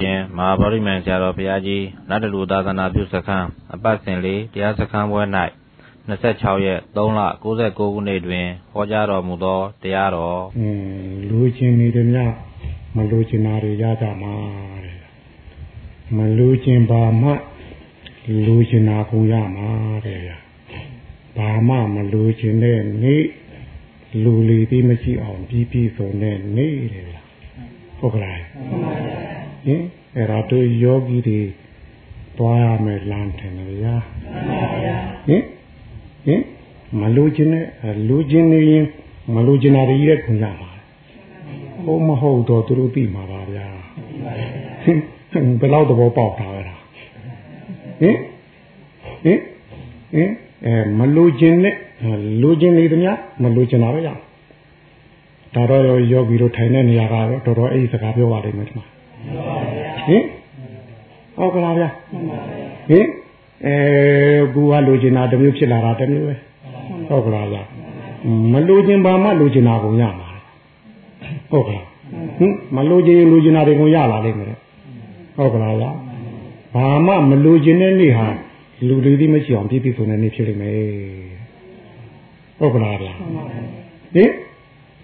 ရှင်မဟာဗောဓိမံဆရာတော်ဘုရားကြီးနတ်တလူသာသနာပြုစခန်းအပတ်စဉ်လေးတရားစခန်းပွဲ၌26ရက်3လ69ခုနှစ်တွင်ဟောကြားတော်မူသောတရားတော်အင်းလူချင်းနေတယ်များမလူချင်တာတွေရကြမှာတဲ့မလူချင်ပါမှလူချင်တာကိုရမှာတဲ့ဘာမှမလူချင်တဲ့နေ့လူလီပြီးမရှိအောင်ပြီးပြီးဆုံးတဲ့နေ့တဲ့ဟုတ်ကလားမှန်ပါဗျာ ဟင်အဲ့ဒါတို့ယောဂီတွေတွားရမယ်လမ်းထင်တယ်ဗျာမှန်ပါဗျာဟင်ဟင်မလိုချင်တဲ့လိုချင်နေရင်မလိုချင်တာတွေကြီးတဲ့ခွင့်ရပါဘုမဟုတ်တော့သူတို့သိမှာပါဗျာဟင်ဘယ်လောက်သဘောပေါက်တာလဲဟင်ဟင်ဟင်အဲမလိုချင်တဲ့လိုချင်နေသမျှမလိုချင်တာပဲရဒါတော့ယောဂီတို့ထိုင်တဲ့နေရာကတော့တော်တော်အဲ့ဒီစကားပြောပါလိမ့်မယ်ဒီမှာ ဟင်ဟုတ်ကလားဗျာဟင်အဲဘူကလိုချင်တာတစ်မျိုးဖြစ်လာတာတစ်မျိုးပဲဟုတ်ကလားဗျာမလိုချင်ပါမှလိုချင်တာကိုရမှာဟုတ်ကလားဟင်မလိုချင်လိုချင်တာတွေကိုရလာလိမ့်မယ်ဟုတ်ကလားဗျာဘာမှမလိုချင်တဲ့နေ့ဟာလူတွေသိမရှိအောင်ပြည့်ပြည့်စုံတဲ့နေ့ဖြစ်လိမ့်မယ်ဟုတ်ကလားဗျာဟင်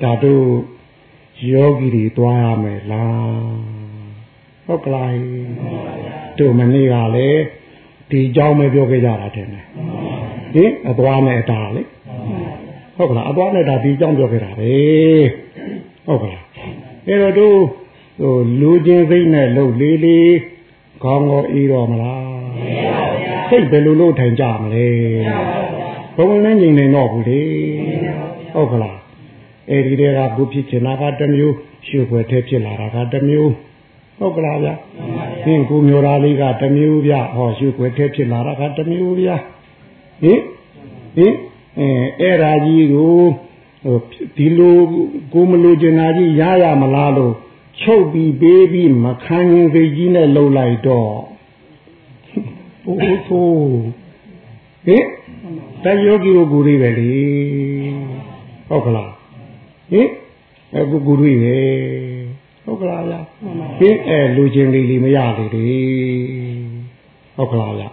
ဒါတို့ယောဂီတွေတွားရမယ်လား ဟုတ်ကလားတို့မနေ့ကလည်းဒီเจ้าမပြောခဲ့ကြတာတဲ့ဟင်အသွားနဲ့အတာလေဟုတ်ကလားအသွားနဲ့တာဒီเจ้าပြောခဲ့တာပဲဟုတ်ကလားအဲ့တော့တို့ဟိုလူချင်းစိတ်နဲ့လှုပ်လေးလေးခေါင်းကိုအေးတော့မလားစိတ်ဘယ်လိုလုပ်ထိုင်ကြမလဲဘုံနဲ့ငြိမ်နေတော့ဘူးလေဟုတ်ကလားအဲဒီတည်းကဘူးဖြစ်ချင်တာကတစ်မျိုးရှုပ်ွယ်ထဲဖြစ်လာတာကတစ်မျိုး ဟုတ်ကလားဗျာဟင်ကိုမျိုးသားလေးကတစ်မျိုးဗျဟောရှုပ်ွယ်ထဲဖြစ်လာတာကတစ်မျိုးဗျဟင်ဟင်အဲအဲ့ဓာကြီးကိုဟိုဒီလိုကိုမလိုချင်တာကြီးရရမလားလို့ချုပ်ပြီးပေးပြီးမခံရင်စိတ်ကြီးနဲ့လှုပ်လိုက်တော့အိုးသိုးဟင်တယောဂီကိုကိုလေးပဲလေဟုတ်ကလားဟင်အခုကူတွေ့လေ ဟုတ်ကလားဗျာဟင်အဲလူချင်းလေးလေးမရလေလေဟုတ်ကလားဗျာ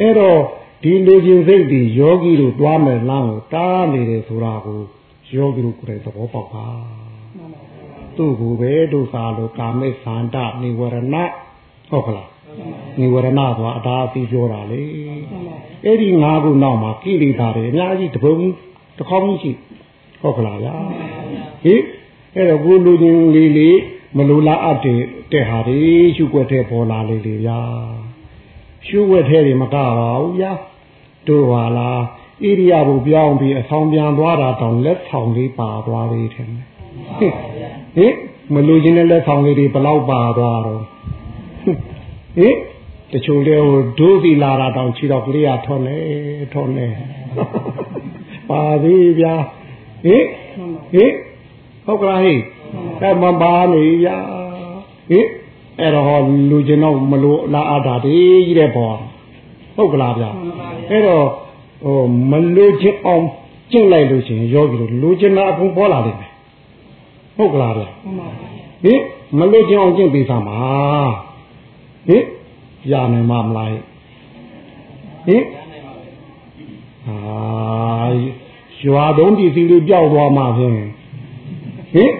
အဲ့တော့ဒီလူချင်းစိတ်ဒီယောဂီတို့တွားမယ်လမ်းကိုတားနေတယ်ဆိုတာကိုယောဂီတို့ကိုယ်တိုင်သဘောပေါက်ပါသူ့ကိုပဲဒုစာလိုကာမိသန္တနိဝရဏဟုတ်ကလားနိဝရဏဆိုတာအတားအပြီးပြောတာလေအဲ့ဒီငါးခုနောက်မှာကိလေသာတွေအများကြီးတပုံတစ်ခေါက်ကြီးရှိဟုတ်ကလားဗျာဟိအဲ့တော့ကိုလူချင်းလေးလေး မလိုလားအပ်တဲ့တဲ့ဟာတွေရှုွက်တဲ့ပေါ်လာလေးလေးဗျာရှုွက်တဲ့တွေမကပါဘူးဗျာတို့ပါလားဣရိယာပုပြောင်းပြီးအဆောင်ပြန်သွားတာတောင်လက်ဆောင်လေးပါသွားသေးတယ်ဟိမလိုချင်တဲ့လက်ဆောင်လေးတွေဘလောက်ပါသွားတော့ဟိတချို့လေဟိုဒုသီလာတာတောင်ခြေတော့ကလေးရထွန်နေထွန်နေပါသေးဗျာဟိဟိဟုတ်ကလားဟိ အဲမပါနေရဟိအဲ့တော့လူကျင်တော့မလို့လာအတာတည်းကြီးတဲ့ပေါ်ဟုတ်ကလားဗျာအဲ့တော့ဟိုမလို့ချင်အောင်ကျင့်လိုက်လို့ရှိရင်ယောဂီတို့လူကျင်တာအကုန်ပေါ်လာလိမ့်မယ်ဟုတ်ကလားဗျာဟိမလို့ချင်အောင်ကျင့်ပေးသမှာဟိရနိုင်မှာမလားဟိဟာရွာသုံးပြည်စီလေးကြောက်သွားမှဖြင့်ဟင်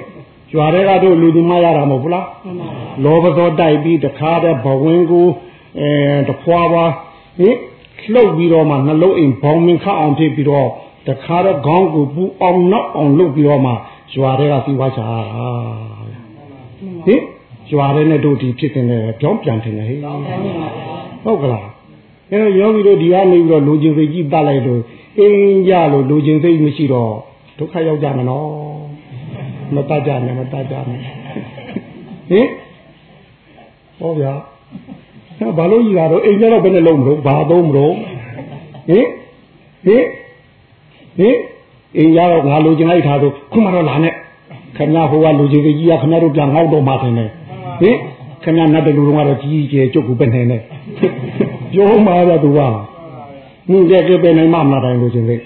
ရွာတွေကတို့လူဒီမရတာမဟုတ်ဘူးလားလောဘသောတိုက်ပြီးတခါတည်းဘဝင်ကိုအဲတဖွာပါဟင်လှုပ်ပြီးတော့မှနှလုံးအိမ်ဘောင်မင်ခအောင်ဖြစ်ပြီးတော့တခါတော့ခေါင်းကိုပူအောင်နောက်အောင်လုပ်ပြီးတော့မှရွာတွေကပြီးွားချတာဟင်ရွာတွေနဲ့တို့ဒီဖြစ်နေတဲ့ကြောင်းပြန်တင်နေဟဲ့ဟုတ်ကလားအဲတော့ယောဂီတို့ဒီကနေပြီးတော့လူချင်းစိတ်ကြီးတတ်လိုက်လို့အင်းကြလို့လူချင်းစိတ်မရှိတော့ဒုက္ခရောက်ကြမှာနော် မတတ်ကြနဲ့မတတ်ကြနဲ့ဟင်ဟောဗျာဘာလို့ကြီးတာတော့အိမ်ကျတော့ဘယ်နဲ့လုံးမလို့ဘာသုံးမလို့ဟင်ဟင်ဟင်အိမ်ရတော့ငါလူချင်းလိုက်ထားဆိုခုမှတော့လာနဲ့ခင်ဗျားဟိုကလူချင်းကြီးကခင်ဗျားတို့ပြန်ငေါ့တော့မှထင်တယ်ဟင်ခင်ဗျားနတ်တလူတော်ကတော့ကြီးကြီးကျုပ်ကိုပဲနေနေပြောမှာဗျသူကဟင်းကြက်ကြပဲနိုင်မှမလာတိုင်းလို့ချင်းလေ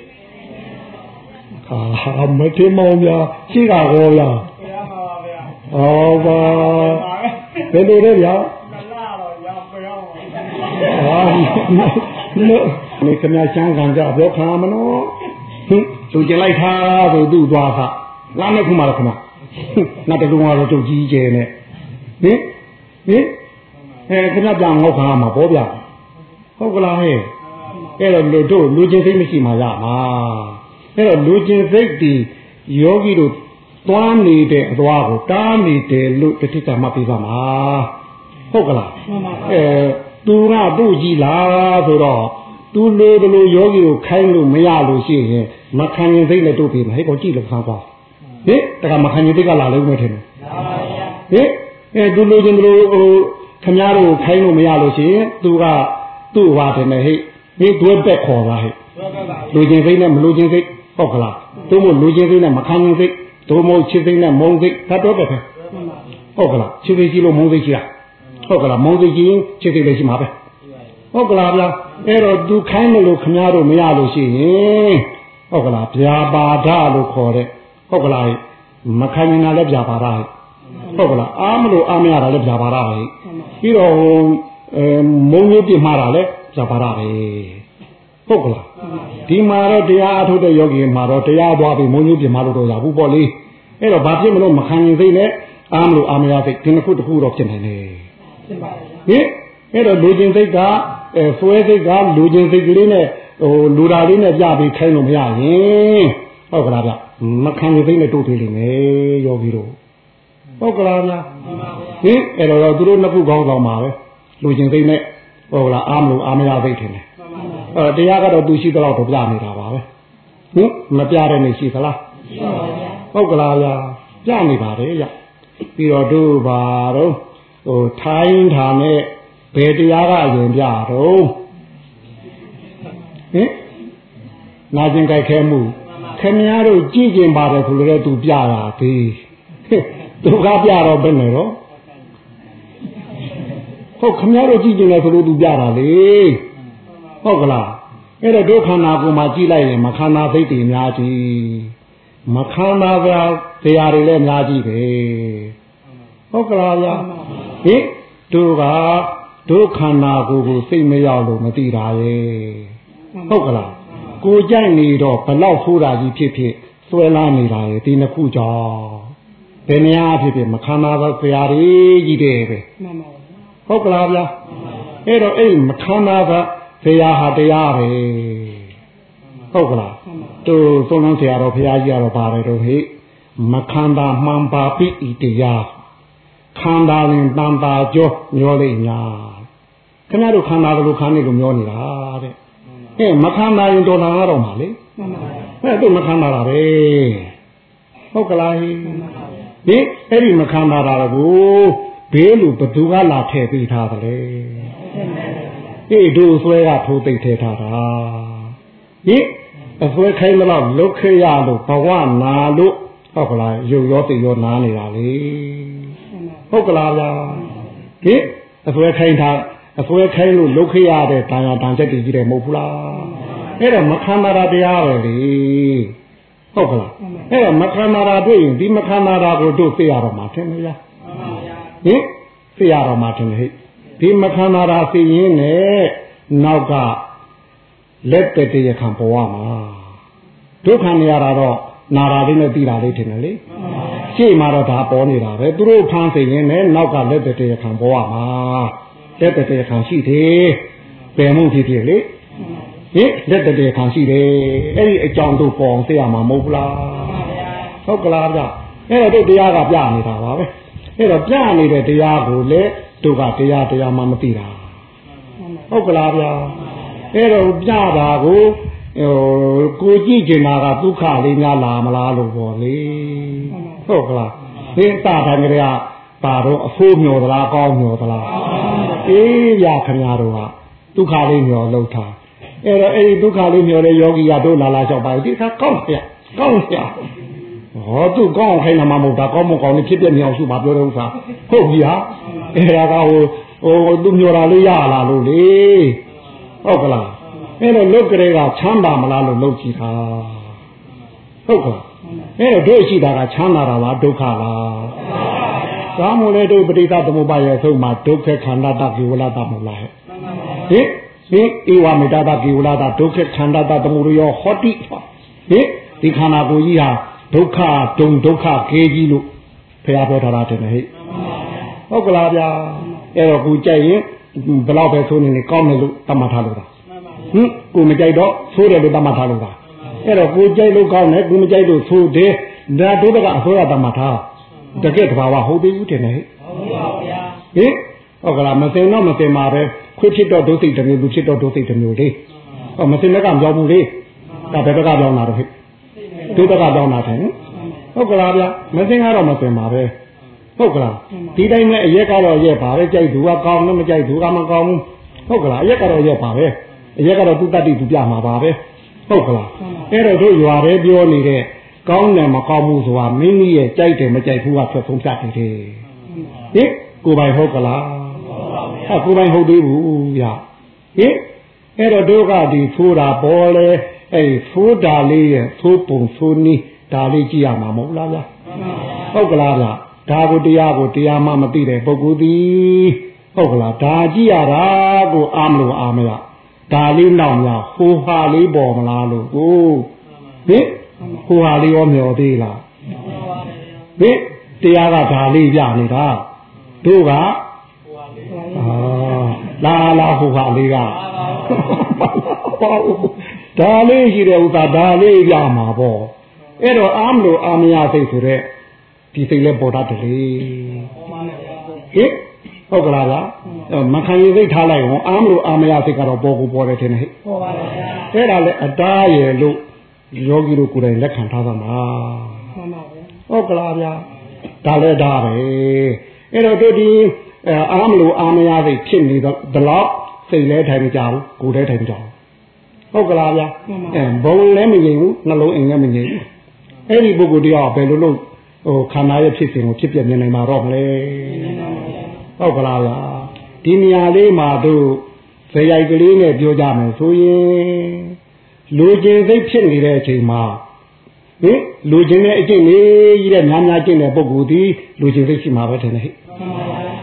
ဟာမထေမောင်ဗျာရှိတာဟောဗျာဟောပါဘယ်လိုလဲဗျာပြောင်းဟာလို့နေခမချမ်းခံကြပြောခံမနော်ဟင်သူကျင်လိုက်တာဆိုသူ့သွားခလာမဲ့ခုမှတော့ခမနောက်တလုံးကတော့ကျုပ်ကြီးကျဲနဲ့ဟင်ဟင်အဲခမပြန်ငေါက်ခံမှာပေါ့ဗျာဟုတ်ကလားဟဲ့အဲ့တော့လူတို့လူချင်းစိတ်မရှိမှရမှာ အဲ့တော့လူချင်းစိတ်ဒီယောဂီတို့သွားနေတဲ့အသွားကိုတားနေတယ်လို့တတိကမှတ်ပြီးပါမှာဟုတ်ကလားအဲသူကသူ့ကြည်လားဆိုတော့သူလိုတလိုယောဂီကိုခိုင်းလို့မရလို့ရှိရင်မခံရင်သိနဲ့တို့ပြီမဟဲ့ကောကြည့်လို့ခါပါဟင်တကမခံရင်သိကလာလို့မထင်ဘူးဟင်အဲသူလိုချင်တလိုဟိုခမားတို့ခိုင်းလို့မရလို့ရှိရင်သူကသူ့ဟာတယ်နဲ့ဟဲ့ဒီတွဲပက်ခေါ်တာဟဲ့လူချင်းစိတ်နဲ့မလူချင်းစိတ် ဟုတ်ကလားတို့မို့လူချင်းစိတ်နဲ့မခံရင်စိတ်တို့မို့ချစ်စိတ်နဲ့မုန်းစိတ်ဒါတော့ပဲဟုတ်ကလားချစ်စိတ်ကြီးလို့မုန်းစိတ်ကြီးလားဟုတ်ကလားမုန်းစိတ်ကြီးချစ်စိတ်လည်းရှိမှာပဲဟုတ်ကလားဗျာအဲ့တော့သူခိုင်းလို့ခမားတို့မရလို့ရှိရင်ဟုတ်ကလားဗျာပါဒလို့ခေါ်တဲ့ဟုတ်ကလားမခိုင်းနေတာလည်းဗျာပါဒဟုတ်ကလားအားမလို့အားမရတာလည်းဗျာပါဒပဲပြီးတော့အဲမုန်းကြီးပြမှားတာလည်းဗျာပါဒပဲ ဟုတ်ကလားဒီမှာတော့တရားအထုတ်တဲ့ယောဂီမှာတော့တရားသွားပြီးမုန်းကြီးပြမှားလို့တော့ရဘူးပေါ့လေအဲ့တော့ဘာဖြစ်မလို့မခံရင်သိနဲ့အားမလို့အားမရသိဒီနှစ်ခုတစ်ခုတော့ဖြစ်နေတယ်ဟင်အဲ့တော့လူချင်းစိတ်ကအဲဆွဲစိတ်ကလူချင်းစိတ်ကလေးနဲ့ဟိုလူဓာလေးနဲ့ပြပြီးခိုင်းလို့မရရင်ဟုတ်ကလားဗျမခံရင်သိနဲ့တို့သေးလိမ့်မယ်ယောဂီတို့ဟုတ်ကလားဗျဟင်အဲ့တော့သူတို့နှစ်ခုကောင်းဆောင်ပါပဲလူချင်းစိတ်နဲ့ဟုတ်ကလားအားမလို့အားမရသိတယ် အဲတရားကတော့သူရှိတော့တော့ပြနေတာပါပဲဟင်မပြတဲ့နေရှိသလားဟုတ်ကလားဗျာပြနေပါတယ်ရပြီးတော့တို့ပါတော့ဟိုထိုင်းထာနဲ့ဘယ်တရားကအရင်ပြတော့ဟင်နာကျင်ကြိုက်ခဲမှုခင်များတို့ကြည့်ကျင်ပါတယ်ဆိုလို့သူပြတာသေးသူကပြတော့ဘယ်နဲ့တော့ဟုတ်ခင်ဗျားတို့ကြည့်ကျင်တယ်ဆိုလို့သူပြတာလေ ဟုတ်ကလားအဲ့တော့ဒုက္ခနာကိုမှကြည့်လိုက်ရင်မခန္ဓာသိတ္တိအများကြီးမခန္ဓာကတရားတွေလည်းအများကြီးပဲဟုတ်ကလားဗျာဟင်တို့ကဒုက္ခနာကိုကိုစိတ်မရောက်လို့မသိတာရဲ့ဟုတ်ကလားကိုကြိုက်နေတော့ဘလောက်ဆိုးတာကြီးဖြစ်ဖြစ်ဆွဲလာနေတာရဲ့ဒီနှစ်ခုကြောင့်ဘယ်နေရာဖြစ်ဖြစ်မခန္ဓာသောတရားတွေကြီးတယ်ပဲမှန်ပါဟုတ်ကလားဗျာအဲ့တော့အဲ့မခန္ဓာက ဇေယဟာတရားပဲဟုတ်ကလားသူသုံးလုံးဆရာတော်ဘုရားကြီးကတော့ပါတယ်တော့ဟိမခန္ဓာမှန်ပါပိဤတရားခန္ဓာရင်တန်တာကြောမျောလိမ့်များခင်ဗျားတို့ခန္ဓာကလေးခန္ဓာကိုမျောနေတာတဲ့အဲမခန္ဓာရင်တော်လာတော့မှာလေအဲသူမခန္ဓာတာပဲဟုတ်ကလားဟိဒီအဲ့ဒီမခန္ဓာတာကိုဘေးလူဘသူကလာထည့်ပေးထားတယ် လေအေးတို့ဆွဲကထိုးသိမ့်ထည့်ထားတာဟိအဆွဲခိုင်းမလို့လုတ်ခေရလို့ဘဝနာလို့ဟုတ်ကလားရုပ်ရောတိရောနားနေတာလေဟုတ်ကလားဗျာဟိအဆွဲခိုင်းထားအဆွဲခိုင်းလို့လုတ်ခေရတဲ့ဒါရတန်ချက်တည်ကြီးတယ်မဟုတ်ဘူးလားအဲ့တော့မခန္ဓာတရားပဲလေဟုတ်ကလားအဲ့တော့မခန္ဓာတွေ့ရင်ဒီမခန္ဓာကိုတို့သိရတော့မှာထင်မလားဟင်သိရတော့မှထင်တယ်ဟဲ့ ဒီမခန္ဓာရာသိရင်နဲ့နောက်ကလက်တတရခံပေါ်ရမှာဒုက္ခနေရတာတော့နာရာလေးနဲ့သိတာလေးထင်တယ်လေရှေ့မှာတော့ဒါပေါ်နေတာပဲသူတို့ဖမ်းသိရင်နဲ့နောက်ကလက်တတရခံပေါ်ရမှာလက်တတရခံရှိသေးပယ်မှုဖြစ်ဖြစ်လေဟင်လက်တတရခံရှိတယ်အဲ့ဒီအကြောင်းတို့ပေါ်အောင်သိရမှာမဟုတ်ဘူးလားဟုတ်ကလားဗျအဲ့တော့တို့တရားကပြနေတာပါပဲအဲ့တော့ပြနေတဲ့တရားကိုလည်း တို့ကတရားတရားမှမသိတာဟုတ်ကလားဗျာအဲ့တော့ပြတာကိုဟိုကိုကြည့်ကျင်တာကဒုက္ခလေးများလာမလားလို့ပေါ့လေဟုတ်ကလားဒီတာတန်ကြရပါတော့အဖိုးမျောသလားကောင်းမျောသလားအေးရခင်ဗျားတို့ကဒုက္ခလေးမျောလောက်တာအဲ့တော့အဲ့ဒီဒုက္ခလေးမျောတဲ့ယောဂီကတို့လာလာလျှောက်ပါဒီခါကောင်းဆရာကောင်းဆရာ ဟောသူကောင်းခိုင်းတာမှမဟုတ်တာကောင်းမကောင်းနေဖြစ်ပြမြောင်စုမှာပြောတဲ့ဥစ္စာဟုတ်ပြီဟာအဲ့ဒါကဟိုဟိုသူမျောတာလေးရလာလို့လေဟုတ်ကလားအဲ့တော့လုတ်ကလေးကချမ်းသာမလားလို့လုတ်ကြည့်တာဟုတ်ကလားအဲ့တော့တို့ရှိတာကချမ်းသာတာလားဒုက္ခလားဟသာမလဲတို့ပရိသသမုပ္ပါရဲ့အဆုံးမှာဒုက္ခခန္ဓာတကိဝလတမလားဟဲ့ဟင်ဟင်ဧဝမေတ္တာကိဝလတဒုက္ခခန္ဓာတသမုရယောဟောတိဟင်ဒီခန္ဓာကိုယ်ကြီးဟာ ဒုက္ခဒုံဒုက္ခကေကြီးလို့ဖះပြောထားတာတယ်ဟဲ့ဟုတ်ကလားဗျာအဲ့တော့ကိုကြိုက်ရင်ဘယ်တော့ပဲဆိုနေနေကောင်းတယ်လို့တတ်မှတ်ထားလို့တာဟင်ကိုမကြိုက်တော့ဆိုးတယ်လို့တတ်မှတ်ထားလို့တာအဲ့တော့ကိုကြိုက်လို့ကောင်းတယ်ကိုမကြိုက်လို့ဆိုးတယ်ဒါဒုက္ခအစိုးရတတ်မှတ်ထားတကယ်တဘာဝဟုတ်သေးဘူးတင်နေဟဲ့ဟုတ်ပါဗျာဟင်ဟုတ်ကလားမသိတော့မသိမှာပဲခွေးဖြစ်တော့ဒုစိတ်တစ်မျိုးလူဖြစ်တော့ဒုစိတ်တစ်မျိုးလေဟောမသိတဲ့ကပြောင်းဘူးလေဒါဘယ်ဘက်ကပြောင်းလာတော့ဟဲ့ ဒုဘက်ကပြောင်းလာတယ်ဟုတ်ကလားဗျာမသိကတော့မသိမှာပဲဟုတ်ကလားဒီတိုင်းနဲ့အရက်ကတော့ရက်ပါပဲကြိုက်သူကကောင်းလို့မကြိုက်သူကမကောင်းဘူးဟုတ်ကလားအရက်ကတော့ရက်ပါပဲအရက်ကတော့သူတတ်တိသူပြမှာပါပဲဟုတ်ကလားအဲ့တော့တို့ရွာပဲပြောနေတဲ့ကောင်းတယ်မကောင်းဘူးဆိုတာမိမိရဲ့ကြိုက်တယ်မကြိုက်ဘူးကဖြတ်ဆုံးဖြတ်နေတယ်ဟင်ကိုပိုင်ဟုတ်ကလားဟာကိုပိုင်ဟုတ်သေးဘူးဗျဟင်အဲ့တော့တို့ကဒီဖိုးတာပေါ်လဲ အဲ့ဖိုးတာလေးရဲ့သိုးပုံသိုးနီးဒါလေးကြည့်ရမှာမဟုတ်လားဗျဟုတ်ကလားဗျဒါကိုတရားကိုတရားမှမသိတဲ့ပုဂ္ဂိုလ်သည်ဟုတ်ကလားဒါကြည့်ရတာကိုအာမလို့အာမရဒါလေးနောက်များဟိုဟာလေးပေါ်မလားလို့ကိုဟင်ဟိုဟာလေးရောမျောသေးလားဟင်တရားကဒါလေးပြနေတာတို့ကအာလာလာဟိုဟာလေးက ဒါလေးရှိတဲ့ဥစ္စာဒါလေးပြမှာပေါ့အဲ့တော့အာမလို့အာမရစိတ်ဆိုတဲ့ဒီစိတ်လဲပေါ်တတ်တယ်လေဟင်ဟုတ်ကလားဗျာမခံရစိတ်ထားလိုက်ဟောအာမလို့အာမရစိတ်ကတော့ပေါ်ကိုပေါ်တယ်ထင်တယ်ဟဲ့ပေါ်ပါဗျာအဲ့ဒါလဲအတားရယ်လို့ယောဂီတို့ကိုယ်တိုင်လက်ခံထားသမှာမှန်ပါဗျာဟုတ်ကလားဗျာဒါလဲဒါပဲအဲ့တော့တို့ဒီအာမလို့အာမရစိတ်ဖြစ်နေတော့ဒီလောက်စိတ်လဲထိုင်မကြဘူးကိုယ်လဲထိုင်မကြဘူး ဟုတ်ကလားဗျာအဲဘုံလည်းမငြိမ်ဘူးနှလုံးအိမ်လည်းမငြိမ်ဘူးအဲ့ဒီပုဂ္ဂိုလ်တရားဘယ်လိုလုပ်ဟိုခန္ဓာရဲ့ဖြစ်စဉ်ကိုဖြစ်ပြမြင်နိုင်မှာတော့မလဲဟုတ်ကလားဗျာဒီနေရာလေးမှာတို့ဇေယိုက်ကလေးနဲ့ပြောကြမယ်ဆိုရင်လူကျင်စိတ်ဖြစ်နေတဲ့အချိန်မှာဟင်လူကျင်တဲ့အကျင့်လေးကြီးတဲ့များများကျင့်တဲ့ပုဂ္ဂိုလ်ဒီလူကျင်စိတ်ရှိမှာပဲထင်တယ်ဟဲ့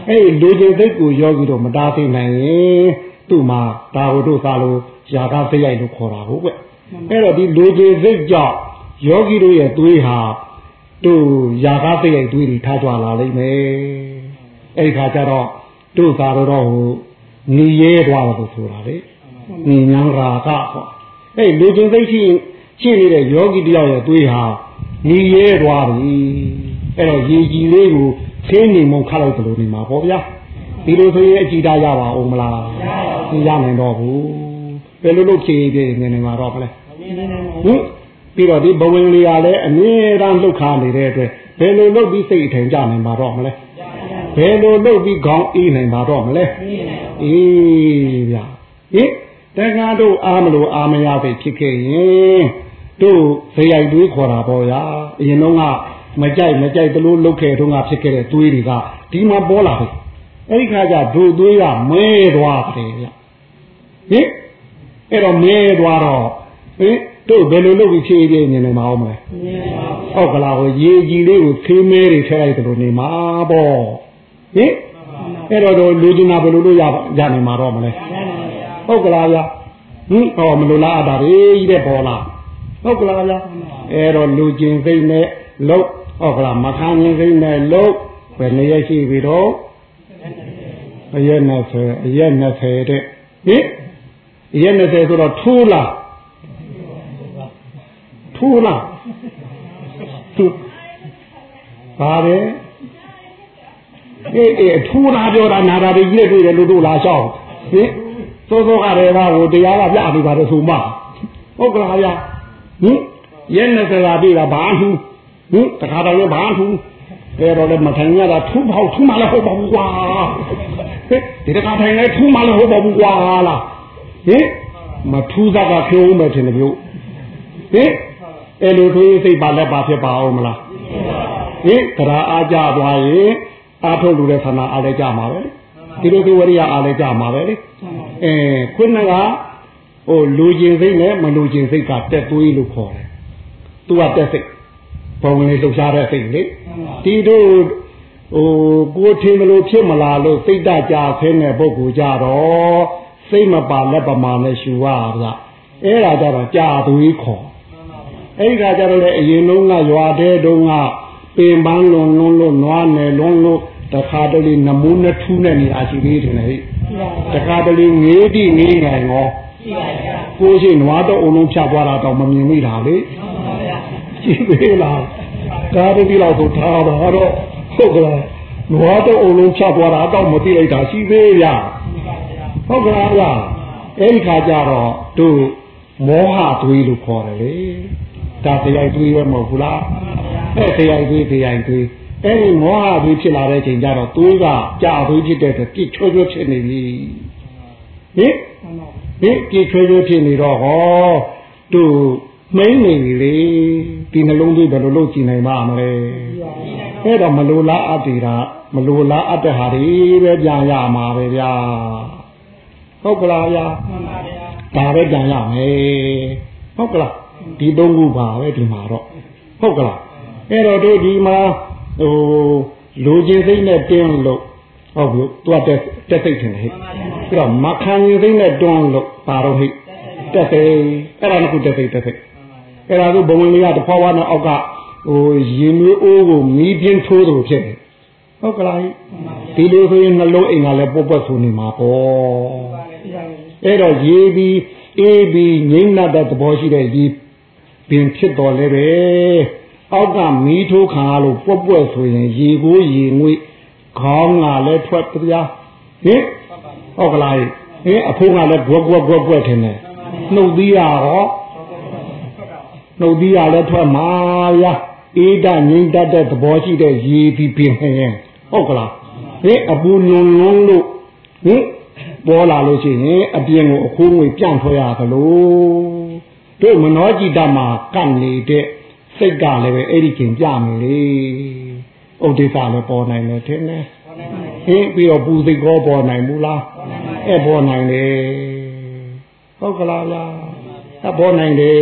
အဲ့ဒီလူကျင်စိတ်ကိုယောဂီတို့မတားသိနိုင်ရင်သူ့မှာဒါဟုတို့သာလို့ ຢာကစိတ်ရိုက်လို့ခေါ်တာဟုတ်ကွအဲ့တော့ဒီလူကျင်စိတ်ကြောင့်ယောဂီတို့ရဲ့သွေးဟာတို့ຢာကားသိရိုက်သွေးတွေထားကြလာလိမ့်မယ်အဲ့ဒီခါကျတော့တို့သာတော့ဟိုညီရဲသွားတယ်ဆိုတာလေညီညာရာကပေါ့အဲ့လူချင်းသိရှိရှိနေတဲ့ယောဂီတယောက်ရဲ့သွေးဟာညီရဲသွားပြီအဲ့တော့ရေကြီးလေးကိုခင်းနေမှခတ်လိုက်တယ်လို့နေမှာပေါ့ဗျာဒီလိုဆိုရင်အကြည်တာရပါအောင်မလားမရနိုင်တော့ဘူး ဘယ်လိုလုပ်ဖြေပြနေနေမှာတော့မလဲဟင်ပြီးတော့ဒီဘဝင်လေးကလည်းအမြဲတမ်းလှုပ်ခါနေတဲ့အတွက်ဘယ်လိုလုပ်ပြီးစိတ်အထင်ကြနိုင်မှာတော့မလဲဘယ်လိုလုပ်ပြီးခေါင်းအေးနိုင်မှာတော့မလဲအေးဗျာဟင်တက္ကတို့အားမလို့အာမရပဲဖြစ်ခဲ့ရင်တို့ဇေယိုက်တွေးခေါ်တာပေါ့ဗျာအရင်တော့ကမကြိုက်မကြိုက်တလို့လုတ်ခဲ့တော့ကဖြစ်ခဲ့တဲ့တွေးတွေကဒီမှာပေါ်လာပြီအဲ့ဒီခါကျဒုတွေးကမဲသွားတယ်ဗျဟင် အဲ့တော့မဲသွားတော့ဟင်တို့ဘယ်လိုလုပ်ပြီးဖြည့်ပြနေနေမှာအောင်မလဲဟုတ်ကလားဟိုရေကြီးလေးကိုဖေးမဲတွေထည့်လိုက်တယ်လို့နေမှာပေါ့ဟင်အဲ့တော့တို့လူကျင်တာဘယ်လိုလုပ်ရရနေမှာတော့မလဲဟုတ်ကလားဗျာဟင်ဟောမလိုလားအတားကြီးတဲ့ပေါ်လားဟုတ်ကလားဗျာအဲ့တော့လူကျင်စိတ်နဲ့လုတ်ဟုတ်ကလားမခံရင်စိတ်နဲ့လုတ်ဘယ်နေရရှိပြီတော့အရက်20အရက်20တဲ့ဟင်အ ရက်20ဆိုတော့ထိုးလားထိုးလားသူပါတယ်အေးအေးထိုးတာပြောတာနာတာတွေကြီးတွေ့တယ်လို့တို့လာရှောက်ဟင်စောစောကတည်းကဟိုတရားကပြနေပါတယ်ဆိုမှဟုတ်ကလားဗျာဟင်ရဲနဲ့စလာပြီလားဘာထူးဟင်တခါတော့လည်းဘာထူးအဲတော့လည်းမထိုင်ရတာထူးပေါ့ထူးမှလည်းဟုတ်ပါဘူးကွာဟင်ဒီတခါထိုင်လဲထူးမှလည်းဟုတ်ပါဘူးကွာလား ဟင်မထူးစားကဖြိုးမယ်ထင်တယ်မျိုးဟင်အဲ့လိုထွေးစိတ်ပါလက်ပါဖြစ်ပါအောင်မလားဟင်ကရာအားကြသွားရင်အားထုတ်လို့တဲ့ဆန္ဒအားလည်းကြမှာပဲဒီလိုဒီဝရိယအားလည်းကြမှာပဲလေအဲခုနကဟိုလူကျင်စိတ်နဲ့မလူကျင်စိတ်ကတက်သွေးလို့ခေါ်တယ်သူကတက်စိတ်ဘုံလေးလှုပ်ရှားတဲ့စိတ်လေဒီတို့ဟိုကိုထင်လို့ဖြစ်မလားလို့စိတ်တကြဆင်းတဲ့ပုဂ္ဂိုလ်ကြတော့ စိတ်မပါလက်ပမာနဲ့ရှူရဗျအဲ့ဒါကြတော့ကြာသွေးခေါ်အဲ့ဒီကကြတော့လေအရင်လုံးကရွာတဲ့တုန်းကပင်ပန်းလွန်လွန်းလို့နွားနယ်လွန်းလို့တခါတလေနမူးနှထူးနဲ့နေအာရှိသေးတယ်ဟဲ့တခါတလေငေးတိငေးနိုင်ရောကိုရှိနွားတော့အုံလုံးဖြတ်သွားတာတော့မမြင်မိတာလေရှိသေးလားကားတတိလောက်ဆိုထားတော့ဟုတ်ကလားနွားတော့အုံလုံးဖြတ်သွားတာတော့မသိလိုက်တာရှိသေးရ ဟုတ်ကလားဗျအဲ့ဒီခါကျတော့တို့မောဟသွေးလို့ခေါ်တယ်လေဒါတရားသွေးပဲမဟုတ်ဘူးလားအဲ့တရားသွေးတရားသွေးအဲ့ဒီမောဟသွေးဖြစ်လာတဲ့ချိန်ကျတော့သွေးကကြာသွေးဖြစ်တဲ့အတွက်ပြစ်ချွတ်ချွတ်ဖြစ်နေပြီဟင်ဟင်ပြစ်ချွတ်ချွတ်ဖြစ်နေတော့ဟောတို့မိမ့်နေပြီလေဒီနှလုံးသွေးဘယ်လိုလုပ်ကြည့်နိုင်ပါမလဲအဲ့တော့မလိုလားအပ်သေးတာမလိုလားအပ်တဲ့ဟာတွေပဲပြန်ရမှာပဲဗျာ ဟုတ်ကလားဗျာဒါပဲပြန်ရမယ်ဟုတ်ကလားဒီသုံးခုပါပဲဒီမှာတော့ဟုတ်ကလားအဲ့တော့တို့ဒီမှာဟိုလူချင်းစိတ်နဲ့တင်းလို့ဟုတ်ဘူးသူကတက်တက်စိတ်ထင်တယ်ဟဲ့ပြီးတော့မခံရင်စိတ်နဲ့တွန်းလို့ပါတော့ဟိတက်စိတ်အဲ့ဒါကတက်စိတ်တက်စိတ်အဲ့ဒါကဘဝင်လေးကတဖွာဖွာနဲ့အောက်ကဟိုရင်မျိုးအိုးကိုမီးပြင်းထိုးသလိုဖြစ်တယ် ဟုတ်ကလားဒီလိုဆိုရင်နှလုံးအိမ်ကလည်းပုတ်ပွက်ဆူနေမှာပေါ့အဲ့တော့ရေးပြီးအေးပြီးငိမ့်နတဲ့သဘောရှိတဲ့ဒီပင်ဖြစ်တော်လဲပဲအောက်ကမီးထိုးခံရလို့ပွက်ပွက်ဆိုရင်ရေကိုရေငွေခေါင်းကလည်းထွက်ပြားဟင်ဟုတ်ကလားဟင်အဖိုးကလည်းဘွက်ဘွက်ဘွက်ဘွက်ထင်တယ်နှုတ်သီးရဟောနှုတ်သီးရလည်းထွက်မှာဗျာအေးတငိမ့်တတ်တဲ့သဘောရှိတဲ့ရေပြီးပြင်ရင် ဟုတ်ကလားဟင်အပူညွန်လွန်းလို့ဟင်ပေါ်လာလို့ရှိရင်အပြင်ကိုအခိုးငွေပြန့်ထွက်ရသလိုတို့မနောจิตမှာကပ်နေတဲ့စိတ်ကလည်းပဲအဲ့ဒီချိန်ပြမယ်လေဥဒိစ္စလည်းပေါ်နိုင်တယ်ထင်တယ်ဟင်ပြီးတော့ပူစိတ်ကောပေါ်နိုင်ဘူးလားအဲ့ပေါ်နိုင်တယ်ဟုတ်ကလားလားအဲ့ပေါ်နိုင်တယ်